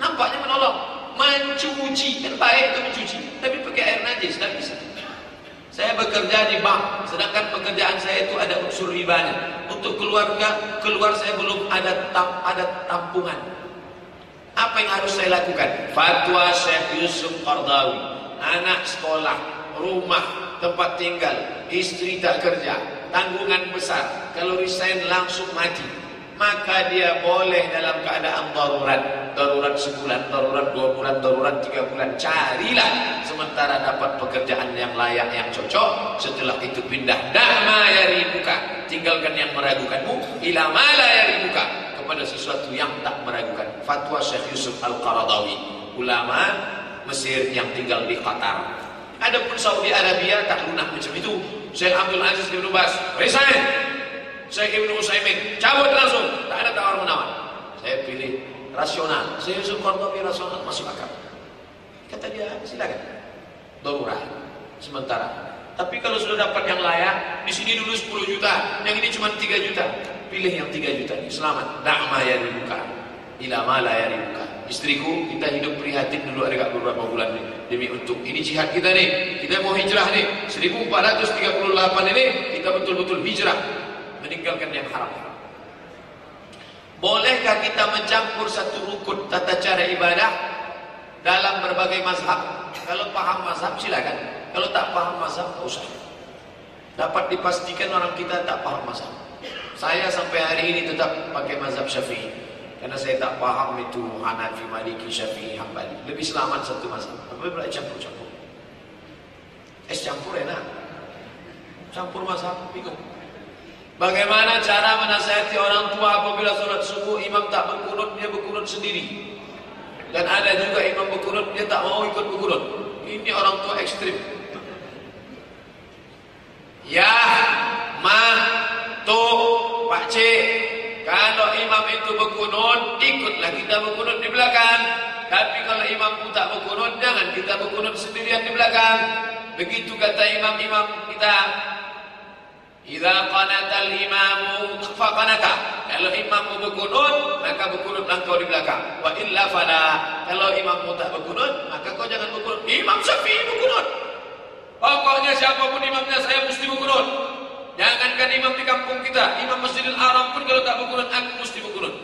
Nampaknya menolong. Mencuci. Kan baik itu mencuci. Tapi pakai air najis. Tak bisa. Saya bekerja di bank, sedangkan pekerjaan saya itu ada unsur ribanya. Untuk keluarga, keluar saya belum ada tam, ada tampungan. Apa yang harus saya lakukan? Fatwa Syekh Yusuf Qardawi. Anak sekolah, rumah, tempat tinggal, istri tak kerja, tanggungan besar. Kalau resign langsung mati. Maka dia boleh dalam keadaan darurat darurat sebulan, darurat dua bulan, darurat tiga bulan. Carilah sementara dapat pekerjaan yang layak, yang cocok. Setelah itu pindah. Dama ya ribuka. Tinggalkan yang meragukanmu. Ila mala ya. Kepada sesuatu yang tak meragukan. Fatwa Syekh Yusuf Al-Qaradawi. Ulama Mesir yang tinggal di Qatar. Adapun Saudi Arabia tak lunak macam itu. Syekh Abdul Aziz bin Bas resign. Syekh Ibn Usaimin cabut langsung. Tak ada tawar menawar. Saya pilih rasional. Saya Yusuf Qardawi rasional masuk akal. Kata dia, silakan. Darurat. Sementara. Tapi kalau sudah dapat yang layak, di sini dulu 10 juta, yang ini cuma 3 juta. Pilih yang 3 juta ini. Selamat. Da'ma ya ribuka. Ila mala ya ribuka. Istriku, kita hidup prihatin dulu ada beberapa bulan ini. Demi untuk ini jihad kita nih. Kita mau hijrah nih. 1438 ini kita betul-betul hijrah. Meninggalkan yang haram. Bolehkah kita mencampur satu rukun tata cara ibadah dalam berbagai mazhab? Kalau paham mazhab silakan. Kalau tak paham mazhab tak usah. Dapat dipastikan orang kita tak paham mazhab. Saya sampai hari ini tetap pakai mazhab Syafi'i. Karena saya tak paham itu Hanafi, Maliki, Syafi'i, Hambali. Lebih selamat satu mazhab. Tapi boleh campur-campur. Es campur enak. Campur mazhab bingung. Bagaimana cara menasihati orang tua apabila sholat subuh imam tak berkunut dia berkunut sendiri. Dan ada juga imam berkunut dia tak mau ikut berkunut. Ini orang tua ekstrim. Ya, ma, tu, pak cik, kalau imam itu berkunut, ikutlah kita berkunut di belakang. Tapi kalau imam pun tak berkunut, jangan kita berkunut sendirian di belakang. Begitu kata imam-imam kita, Idza qanata al-imamu faqanata. Kalau imam berkunut, maka berkunut engkau di belakang. Wa illa fala. Kalau imam tak berkunut, maka kau jangan berkunut. Imam Syafi'i berkunut. Pokoknya siapa pun imamnya saya mesti berkunut. Jangankan imam di kampung kita, imam Masjidil Haram pun kalau tak berkunut, aku mesti berkunut.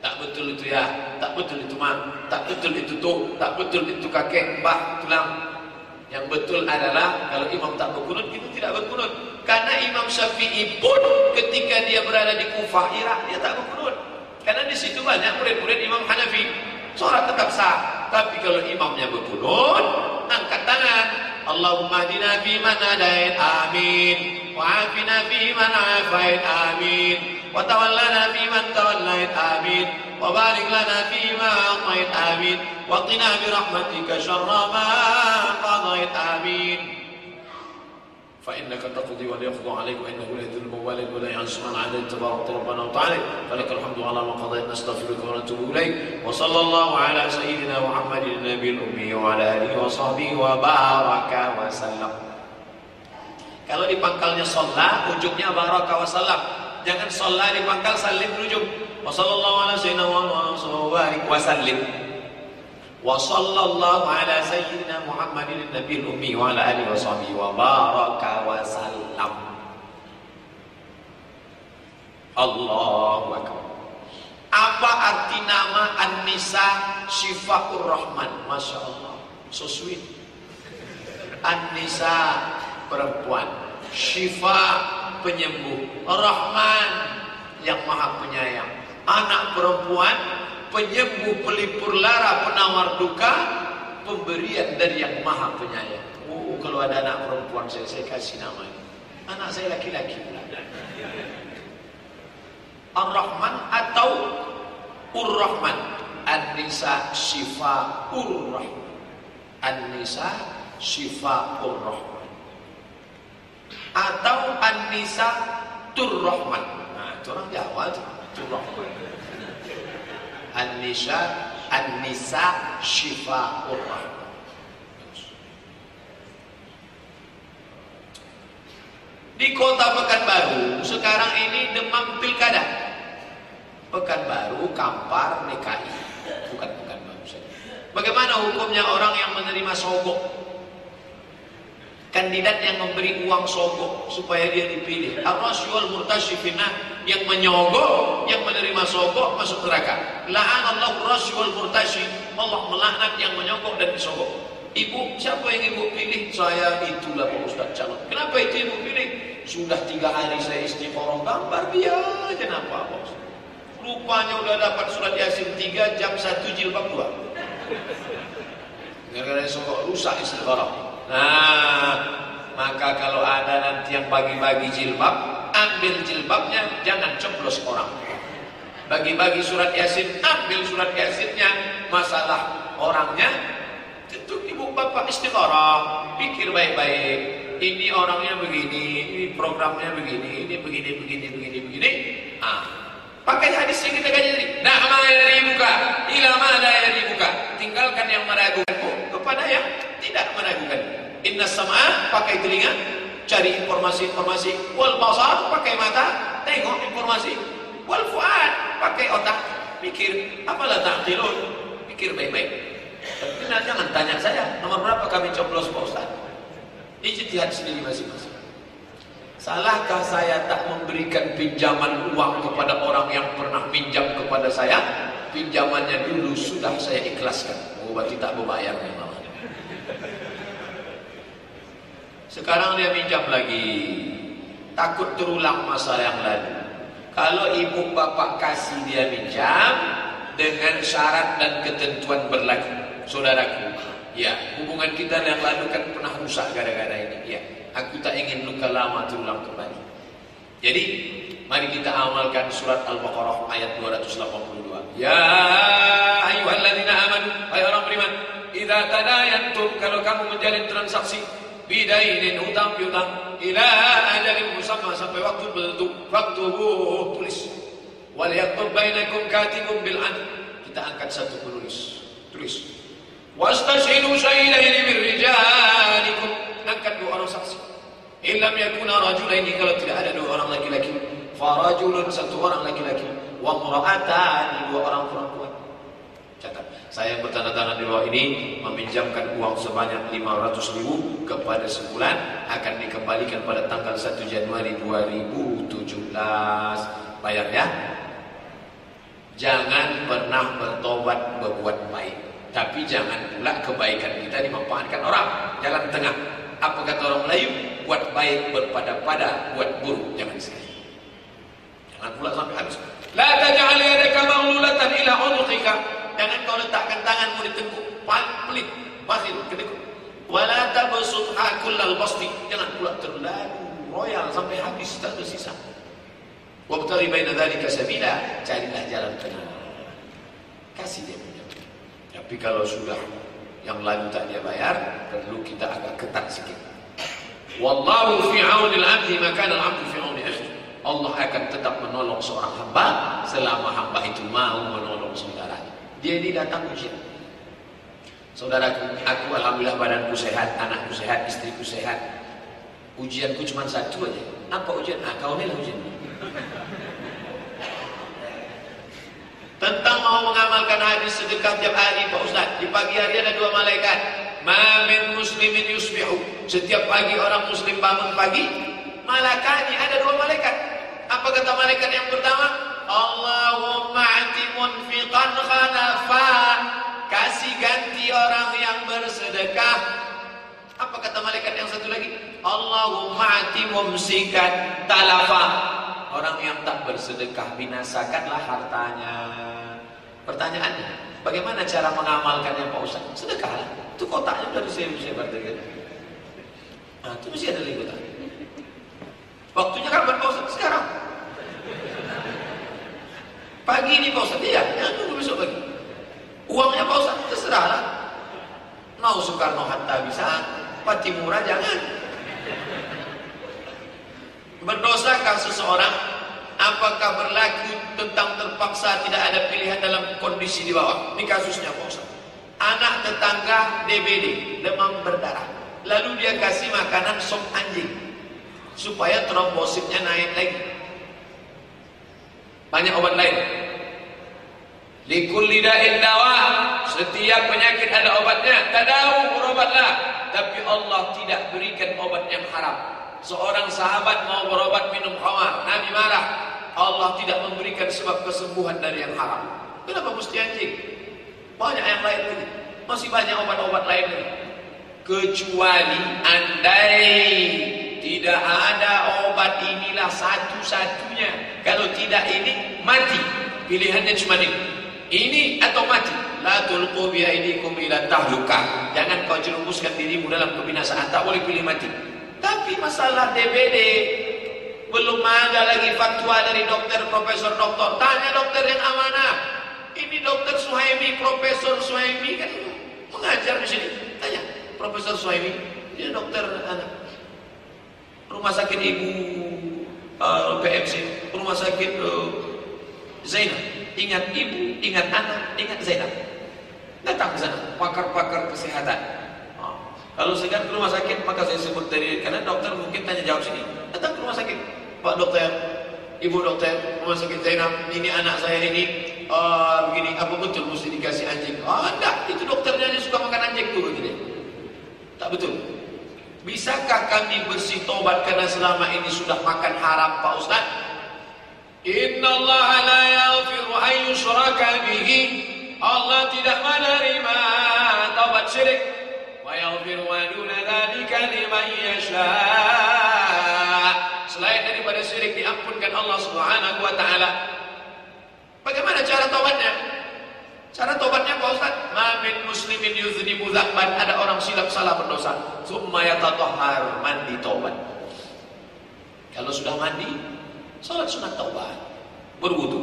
Tak betul itu ya, tak betul itu mah, tak betul itu tuh, tak betul itu kakek, mbah, tulang. Yang betul adalah kalau imam tak berkunut, kita tidak berkunut. Karena Imam Syafi'i pun ketika dia berada di Kufah, Irak, dia tak berkunut. Karena di situ banyak murid-murid Imam Hanafi. Sholat tetap sah. Tapi kalau imamnya berkunut, angkat tangan. Allahumma dina fi man hadait, amin. Wa'afina fi man afait, amin. Wa tawallana fi man tawallait, amin. Ma atait, amin. Wa qina bi rahmatika syarra ma qadait, amin. فإنك تقضي ولا يقضى عليك وإنه لا يذل والد ولا يعز من عاديت تبارك ربنا وتعالى فلك الحمد على ما قضيت نستغفرك ونتوب إليك وصلى الله على سيدنا محمد النبي الأمي وعلى آله وصحبه وبارك وسلم Kalau di pangkalnya sholat, ujungnya baraka wasallam. Jangan sholat di pangkal salim ujung. Muhammad wa sallim. Wa sallallahu ala sayyidina Muhammadin nabiyil ummi wa ala alihi wa sahbihi wa baraka wa sallam. Allahu akbar. Apa arti nama An-Nisa Syifaur Rahman? Masya Allah. So sweet. An-Nisa perempuan. Syifa penyembuh. Rahman yang maha penyayang. Anak perempuan penyembuh pelipur lara penawar duka pemberian dari yang maha penyayang. Oh, kalau ada anak perempuan saya, saya kasih nama ini. Anak saya laki-laki pula. Ar-Rahman atau Ur-Rahman. An-Nisa Shifa Ur-Rahman. An-Nisa Shifa Ur-Rahman. Atau An-Nisa Tur-Rahman. Nah, itu orang Jawa itu. Tur-Rahman. An-Nisa An-Nisa Shifa Ur-Rahman. Di kota Pekanbaru sekarang ini demam pilkada. Pekanbaru, Kampar, DKI, bukan Pekanbaru saja. Bagaimana hukumnya orang yang menerima sogok? Kandidat yang memberi uang sogok supaya dia dipilih. Ar-rasyual murtasyifina yang menyogok, yang menerima sogok masuk neraka. La'anallahu rasyual murtasyif. Allah melaknat yang menyogok dan disogok. Ibu, siapa yang ibu pilih? Saya itulah Pak Ustaz calon. Kenapa itu ibu pilih? Sudah tiga hari saya istiqoroh gambar dia aja nampak bos. Rupanya udah dapat surat yasin tiga jam satu jilbab dua. Gara-gara sokok rusak istiqoroh. Nah, maka kalau ada nanti yang bagi-bagi jilbab, ambil jilbabnya, jangan coblos orang. Bagi-bagi surat yasin, ambil surat yasinnya. Masalah orangnya, tentu ibu bapak istiqoroh, pikir baik-baik ini orangnya begini, ini programnya begini, ini begini, begini, begini, begini. Ah, pakai hadis yang kita kaji Nah, mana yang dibuka? Ila mana yang dibuka? Tinggalkan yang meragukanmu kepada yang tidak meragukan. Inna sama pakai telinga, cari informasi-informasi. Wal basar pakai mata, tengok informasi. Wal fuad pakai otak, pikir. Apalah ta'qilun? Pikir baik-baik. Tapi jangan tanya saya, nomor berapa kami coblos Pak Ustaz? Ijtihad sendiri masing-masing. Salahkah saya tak memberikan pinjaman uang kepada orang yang pernah pinjam kepada saya? Pinjamannya dulu sudah saya ikhlaskan. Oh, berarti tak berbayar memang. Sekarang dia pinjam lagi. Takut terulang masa yang lalu. Kalau ibu bapak kasih dia pinjam dengan syarat dan ketentuan berlaku. Saudaraku, ya hubungan kita yang lalu kan pernah rusak gara-gara ini. Ya, aku tak ingin luka lama terulang kembali. Jadi, mari kita amalkan surat Al-Baqarah ayat 282. Ya ayyuhalladzina amanu, hai orang beriman, idza tadayantum kalau kamu menjalin transaksi bidainin hutang piutang. Ila ajalin musamma sampai waktu tertentu waktu tulis. Wal yaktub bainakum katibun bil adl. Kita angkat satu penulis. Tulis. Wastashhidu shahidaini min rijalikum. Angkat dua orang saksi. Illam yakuna rajulaini kalau tidak ada dua orang laki-laki farajulun satu orang laki-laki. Wa mura'atan dua orang perempuan. Catat saya bertanda tangan di bawah ini meminjamkan uang sebanyak 500 ribu kepada sebulan akan dikembalikan pada tanggal 1 Januari 2017 bayar ya. Jangan pernah bertobat berbuat baik. Tapi jangan pula kebaikan kita dimanfaatkan orang. Jalan tengah. Apa kata orang Melayu? Buat baik berpada-pada buat buruk jangan sekali. Jangan pula sampai habis. La taj'al yadaka maghlulatan ila unuqika Jangan kau letakkan tanganmu di tengkuk pelit, basil, kedekut. Wala tabsutha kullal basti. Jangan pula terlalu royal sampai habis tak tersisa. Wabtaghi baina dzalika sabila. Carilah jalan tengah. Kasih dia punya. Tapi kalau sudah yang lalu tak dia bayar, perlu kita agak ketat sikit. Wallahu fi aunil 'abdi maka al-'abdu fi auni akhi. Allah akan tetap menolong seorang hamba selama hamba itu mau menolong saudaranya. Dia ini datang ujian. Saudaraku, aku alhamdulillah badanku sehat, anakku sehat, istriku sehat. Ujianku cuma satu aja. Apa ujian? Ah, kau ni lah ujian. tentang mau mengamalkan hadis sedekah tiap hari Pak Ustaz. Di pagi hari ada dua malaikat. Ma min muslimin yusbihu. Setiap pagi orang muslim bangun pagi, malakani ada dua malaikat. Apa kata malaikat yang pertama? Allahumma ati munfiqan khalafa. Kasih ganti orang yang bersedekah. Apa kata malaikat yang satu lagi? Allahumma ati mumsikan talafa. Orang yang tak bersedekah binasakanlah hartanya. Pertanyaannya, bagaimana cara mengamalkannya Pak Ustaz? Sedekah. Itu kotaknya sudah disebar-sebar tadi. Nah, itu mesti ada lagi Waktunya Pak Ustaz? Sekarang. Pagi ini Pak Ustaz, iya, jangan tunggu besok pagi. Uangnya Pak Ustaz, terserahlah. Mau Soekarno Hatta bisa, Pati Murah jangan. Berdosakah seseorang? Apakah berlaku tentang terpaksa tidak ada pilihan dalam kondisi di bawah? Ini kasusnya Pak Ustaz. Anak tetangga DBD, demam berdarah. Lalu dia kasih makanan sop anjing. Supaya trombositnya naik lagi. Banyak obat lain. Likul lida'in dawa. Setiap penyakit ada obatnya. Tadau berobatlah. Tapi Allah tidak berikan obat yang haram. Seorang sahabat mau berobat minum khamar, Nabi marah. Allah tidak memberikan sebab kesembuhan dari yang haram. Kenapa mesti anjing? Banyak yang lain lagi. Masih banyak obat-obat lain lagi. Kecuali andai tidak ada obat inilah satu-satunya. Kalau tidak ini mati. Pilihannya cuma ini. Ini atau mati. La tulqu bi aidikum ila tahluka. Jangan kau jerumuskan dirimu dalam kebinasaan. Tak boleh pilih mati. Tapi masalah DBD belum ada lagi fatwa dari dokter, profesor, dokter. Tanya dokter yang amanah. Ini dokter Suhaimi, Profesor Suhaimi kan mengajar di sini. Tanya Profesor Suhaimi, dia dokter anak. Rumah sakit ibu uh, PMC, rumah sakit uh, Zainab. Ingat ibu, ingat anak, ingat Zainab. Datang ke sana, pakar-pakar kesehatan. Kalau segan ke rumah sakit, maka saya sebut tadi karena dokter mungkin tanya jawab sini. Datang ke rumah sakit, Pak dokter, Ibu dokter, rumah sakit Zainab, ini anak saya ini uh, begini, apa betul mesti dikasih anjing? Oh enggak, itu dokternya aja suka makan anjing tuh begini. Tak betul. Bisakah kami bersih tobat kerana selama ini sudah makan haram Pak Ustaz? Inna Allah la yaghfiru an yushraka bihi. Allah tidak menerima taubat syirik. Wa yaghfiru wa dun dzalika liman yasha. Selain daripada syirik diampunkan Allah Subhanahu wa taala. Berdosa. Summa yatatahhar mandi tobat kalau sudah mandi salat sunat taubat. Berwudu.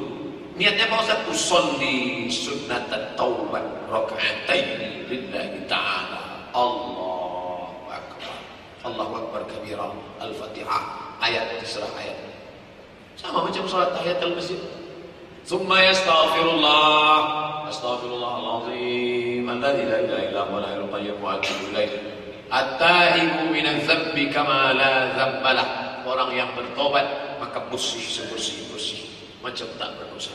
Niatnya Pak Ustaz? Usolli sunnat taubat raka'atain lillahi ta'ala. Allah Akbar. Allah Akbar kabira. Al-Fatihah ayat terserah ayat. Sama macam salat tahiyat al-masjid Thumma yastaghfirullah. Astaghfirullahaladzim Alladhi la ilaha illa huwa al qayyum wa atubu ilaih At-taibu minadz dzambi kama la dzambalah Orang yang bertobat maka bersih sebersih-bersih macam tak berdosa.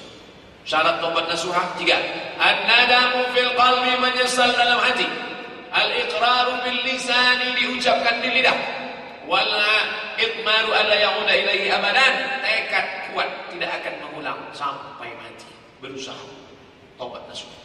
Syarat tobat nasuhah tiga. An-nadamu fil qalbi menyesal dalam hati. Al-iqraru bil lisani diucapkan di lidah. Wal itmaru alla yauda ilaihi abadan. Tekad kuat tidak akan mengulang sampai mati. Berusaha tobat nasuh.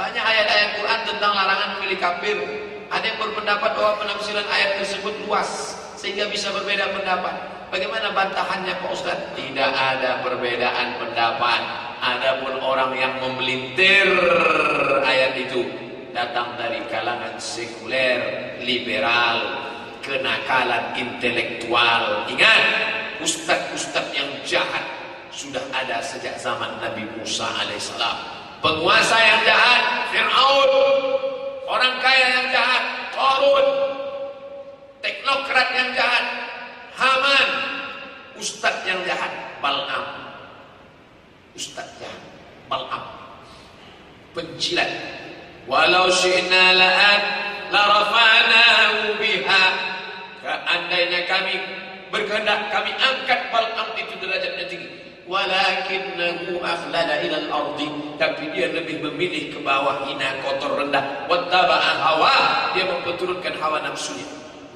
Banyak ayat-ayat Quran tentang larangan memilih kafir. Ada yang berpendapat bahwa penafsiran ayat tersebut luas sehingga bisa berbeda pendapat. Bagaimana bantahannya Pak Ustaz? Tidak ada perbedaan pendapat. Adapun orang yang memelintir ayat itu datang dari kalangan sekuler, liberal, kenakalan intelektual. Ingat, ustadz-ustadz yang jahat sudah ada sejak zaman Nabi Musa alaihissalam. Penguasa yang jahat, Fir'aun. Orang kaya yang jahat, Qarun. Teknokrat yang jahat, Haman. Ustadz yang jahat, Bal'am. Ustadz jahat, Bal'am. Pencilat, Walau syi'na la'at larafa'nahu biha. Seandainya kami berkehendak kami angkat Balqam itu derajatnya tinggi. Walakinnahu akhlada ila al-ardi. Tapi dia lebih memilih ke bawah hina kotor rendah. Wattaba'a hawa. Dia memperturutkan hawa nafsunya.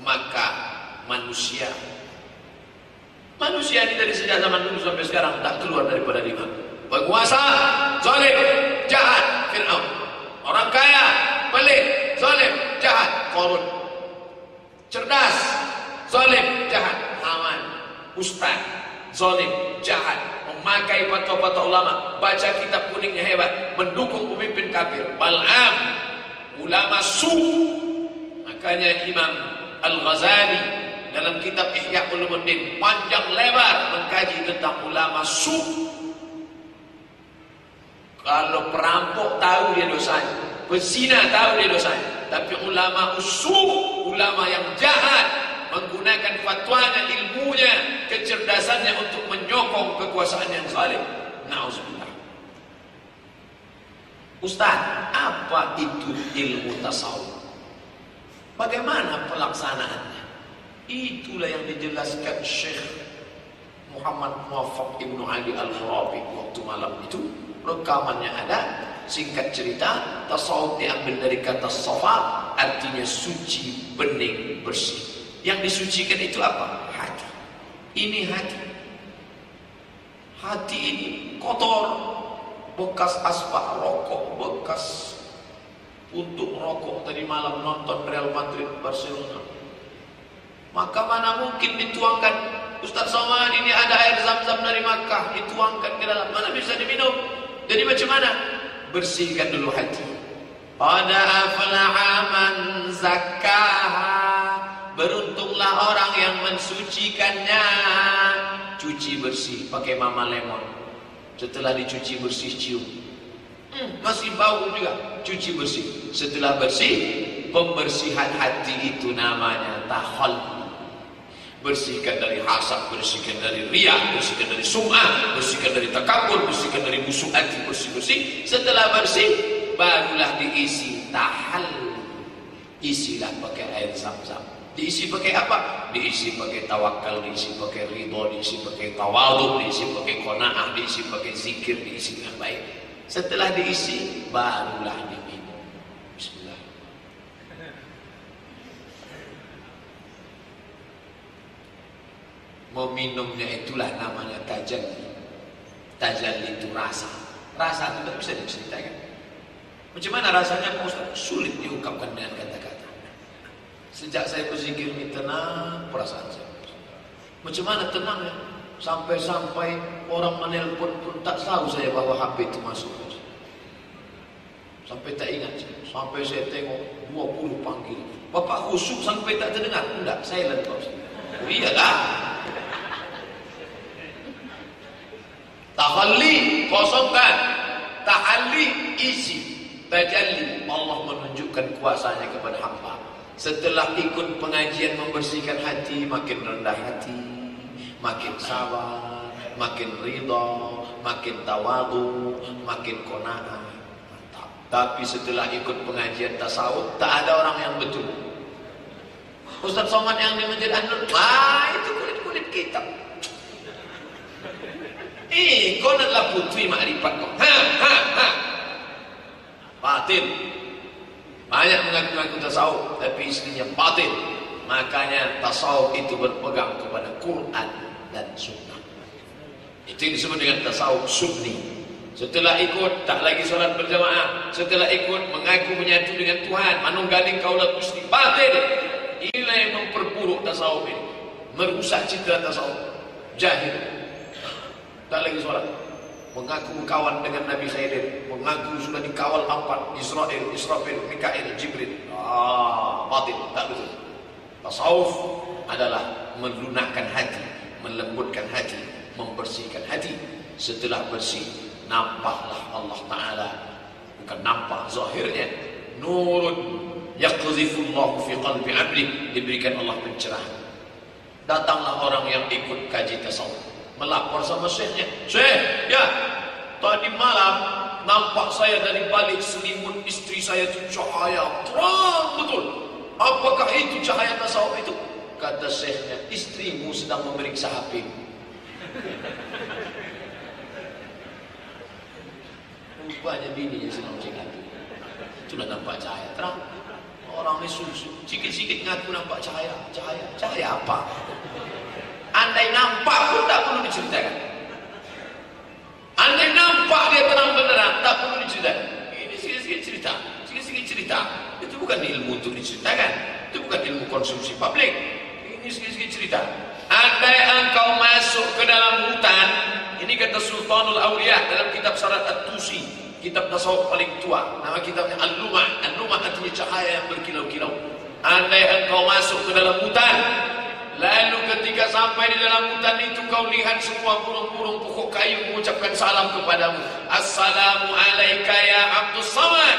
Maka manusia. Manusia ini dari sejak zaman dulu sampai sekarang tak keluar daripada lima penguasa zalim jahat Fir'aun. Orang kaya pelit zalim jahat korun cerdas zalim jahat Haman ustaz zalim jahat memakai fatwa-fatwa ulama, baca kitab kuningnya hebat, mendukung pemimpin kafir. Bal'am, ulama su. Makanya Imam Al-Ghazali dalam kitab Ihya Ulumuddin panjang lebar mengkaji tentang ulama su. Kalau perampok tahu dia dosanya, pezina tahu dia dosanya, tapi ulama usu, ulama yang jahat, menggunakan fatwanya, ilmunya, kecerdasannya untuk menyokong kekuasaan yang zalim. Nauzubillah. Ustaz, apa itu ilmu tasawuf? Bagaimana pelaksanaannya? Itulah yang dijelaskan Syekh Muhammad Muwaffaq Ibnu Ali Al-Farabi waktu malam itu. Rekamannya ada. Singkat cerita, tasawuf diambil dari kata safa, artinya suci, bening, bersih. Yang disucikan itu apa? Hati. Ini hati. Hati ini kotor. Bekas aspak rokok, bekas untuk rokok tadi malam nonton Real Madrid Barcelona. Maka mana mungkin dituangkan Ustaz Somad ini ada air zam-zam dari Makkah dituangkan ke dalam mana bisa diminum? Jadi macam mana? Bersihkan dulu hati. Pada aflaha man zakkaha orang yang mensucikannya. Cuci bersih pakai mama lemon. Setelah dicuci bersih cium. Hmm, masih bau juga. Cuci bersih. Setelah bersih, pembersihan hati itu namanya tahal. Bersihkan dari hasad, bersihkan dari riak, bersihkan dari sum'ah, bersihkan dari takabur, bersihkan dari musuh hati, bersih-bersih. Setelah bersih, barulah diisi tahal. Isilah pakai air zam-zam. Diisi pakai apa? Diisi pakai tawakal, diisi pakai ridho, diisi pakai tawaduk, diisi pakai kona'ah, diisi pakai zikir, diisi dengan baik. Setelah diisi, barulah diminum. Bismillah. Mau minumnya itulah namanya tajalli. Tajalli itu rasa. Rasa itu tidak bisa diceritakan. Macam mana rasanya? Sulit diungkapkan dengan kata-kata. Sejak saya berzikir ini tenang perasaan saya. Macam mana tenangnya? Sampai-sampai orang menelpon pun tak tahu saya bawa HP itu masuk. Sampai tak ingat. Sampai saya tengok 20 panggil. Bapak khusyuk sampai tak terdengar. Tidak, saya lantau. Oh, iyalah. Tahalli, kosongkan. Tahalli, isi. Tajalli, Allah menunjukkan kuasanya kepada hamba. Setelah ikut pengajian membersihkan hati, makin rendah hati, makin sabar, makin ridha, makin tawadu, makin kona'ah. Tapi setelah ikut pengajian tasawuf, tak ada orang yang betul. Ustaz Somad yang di Masjid Anur, wah itu kulit-kulit kita. Eh, kau adalah putri makrifat kau. Ha, ha, ha. Batin. Banyak mengaku-ngaku tasawuf tapi istrinya batin. Makanya tasawuf itu berpegang kepada Quran dan sunnah. Itu disebut dengan tasawuf sunni. Setelah ikut tak lagi solat berjamaah, setelah ikut mengaku menyatu dengan Tuhan, manunggaling kaulah gusti batin. Inilah yang memperburuk tasawuf ini, merusak citra tasawuf. Jahil. Tak lagi solat mengaku kawan dengan Nabi Khairin, mengaku sudah dikawal empat Israel, Israfil, Mikail, Jibril. Ah, batin, tak betul. Tasawuf adalah melunakkan hati, melembutkan hati, membersihkan hati. Setelah bersih, nampaklah Allah Ta'ala. Bukan nampak zahirnya. Nurun yaqzifullahu fi qalbi abdi. Diberikan Allah pencerahan. Datanglah orang yang ikut kaji tasawuf melapor sama syekhnya. Syekh, ya, tadi malam nampak saya dari balik selimut istri saya itu cahaya terang betul. Apakah itu cahaya tasawuf itu? Kata syekhnya, istrimu sedang memeriksa HP. Rupanya bininya senang cek lagi. Itulah nampak cahaya terang. Orang ini susu, sikit-sikit ngaku nampak cahaya, cahaya, cahaya apa? Andai nampak pun tak perlu diceritakan. Andai nampak dia terang beneran, tak perlu diceritakan. Ini sikit-sikit cerita, sikit-sikit cerita. Itu bukan ilmu untuk diceritakan. Itu bukan ilmu konsumsi publik. Ini sikit-sikit cerita. Andai engkau masuk ke dalam hutan, ini kata Sultanul Aulia dalam kitab Syarat At-Tusi, kitab tasawuf paling tua. Nama kitabnya Al-Lumah. Al-Lumah artinya cahaya yang berkilau-kilau. Andai engkau masuk ke dalam hutan, lalu ketika sampai di dalam hutan itu kau lihat semua burung-burung pokok kayu mengucapkan salam kepadamu. Assalamu alayka ya Abdus Samad.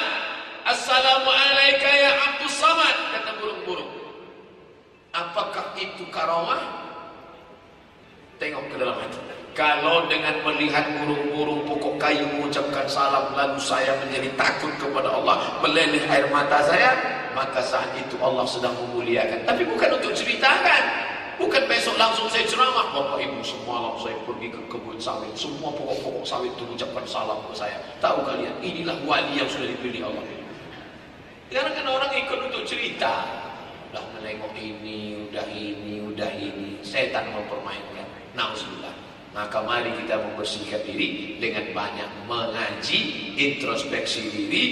Assalamu alayka ya Abdus Samad. Kata burung-burung. Apakah itu karamah? Tengok ke dalam hati. Kalau dengan melihat burung-burung pokok kayu mengucapkan salam lalu saya menjadi takut kepada Allah meleleh air mata saya maka saat itu Allah sedang memuliakan. Tapi bukan untuk ceritakan. Bukan besok langsung saya ceramah. Bapak Ibu semalam saya pergi ke kebun sawit. Semua pokok-pokok sawit itu mengucapkan salam ke saya. Tahu kalian inilah wali yang sudah dipilih Allah. Sekarang kan orang ikut untuk cerita. Udah menengok ini udah ini udah ini. Setan mempermainkan. Nauzubillah. Maka mari kita membersihkan diri dengan banyak mengaji, introspeksi diri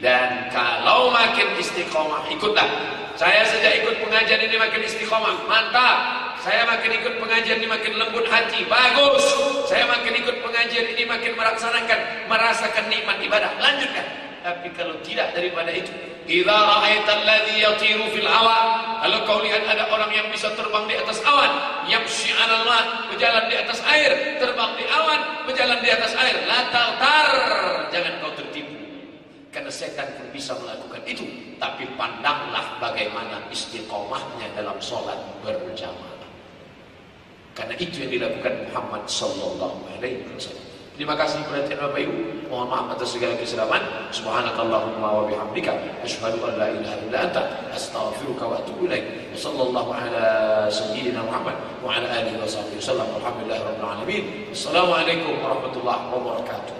dan kalau makin istiqomah ikutlah. Saya sejak ikut pengajian ini makin istiqomah, mantap. Saya makin ikut pengajian ini makin lembut hati, bagus. Saya makin ikut pengajian ini makin melaksanakan, merasakan nikmat ibadah. Lanjutkan. Tapi kalau tidak daripada itu, idza ra'aita alladhi yatiru fil awa, kalau kau lihat ada orang yang bisa terbang di atas awan, yamshi 'alal ma, berjalan di atas air, terbang di awan, berjalan di atas air, la tar, jangan kau tertipu. Karena setan pun bisa melakukan itu, tapi pandanglah bagaimana istiqomahnya dalam sholat berjamaah. Karena itu yang dilakukan Muhammad sallallahu alaihi wasallam. Terima kasih perhatian Bapak Ibu. Mohon maaf atas segala kesilapan. Subhanakallahumma wa bihamdika asyhadu an la ilaha illa anta astaghfiruka wa atubu ilaik. Sallallahu ala sayyidina Muhammad wa ala alihi wa sahbihi wasallam. Alhamdulillahirabbil alamin. Assalamualaikum warahmatullahi wabarakatuh.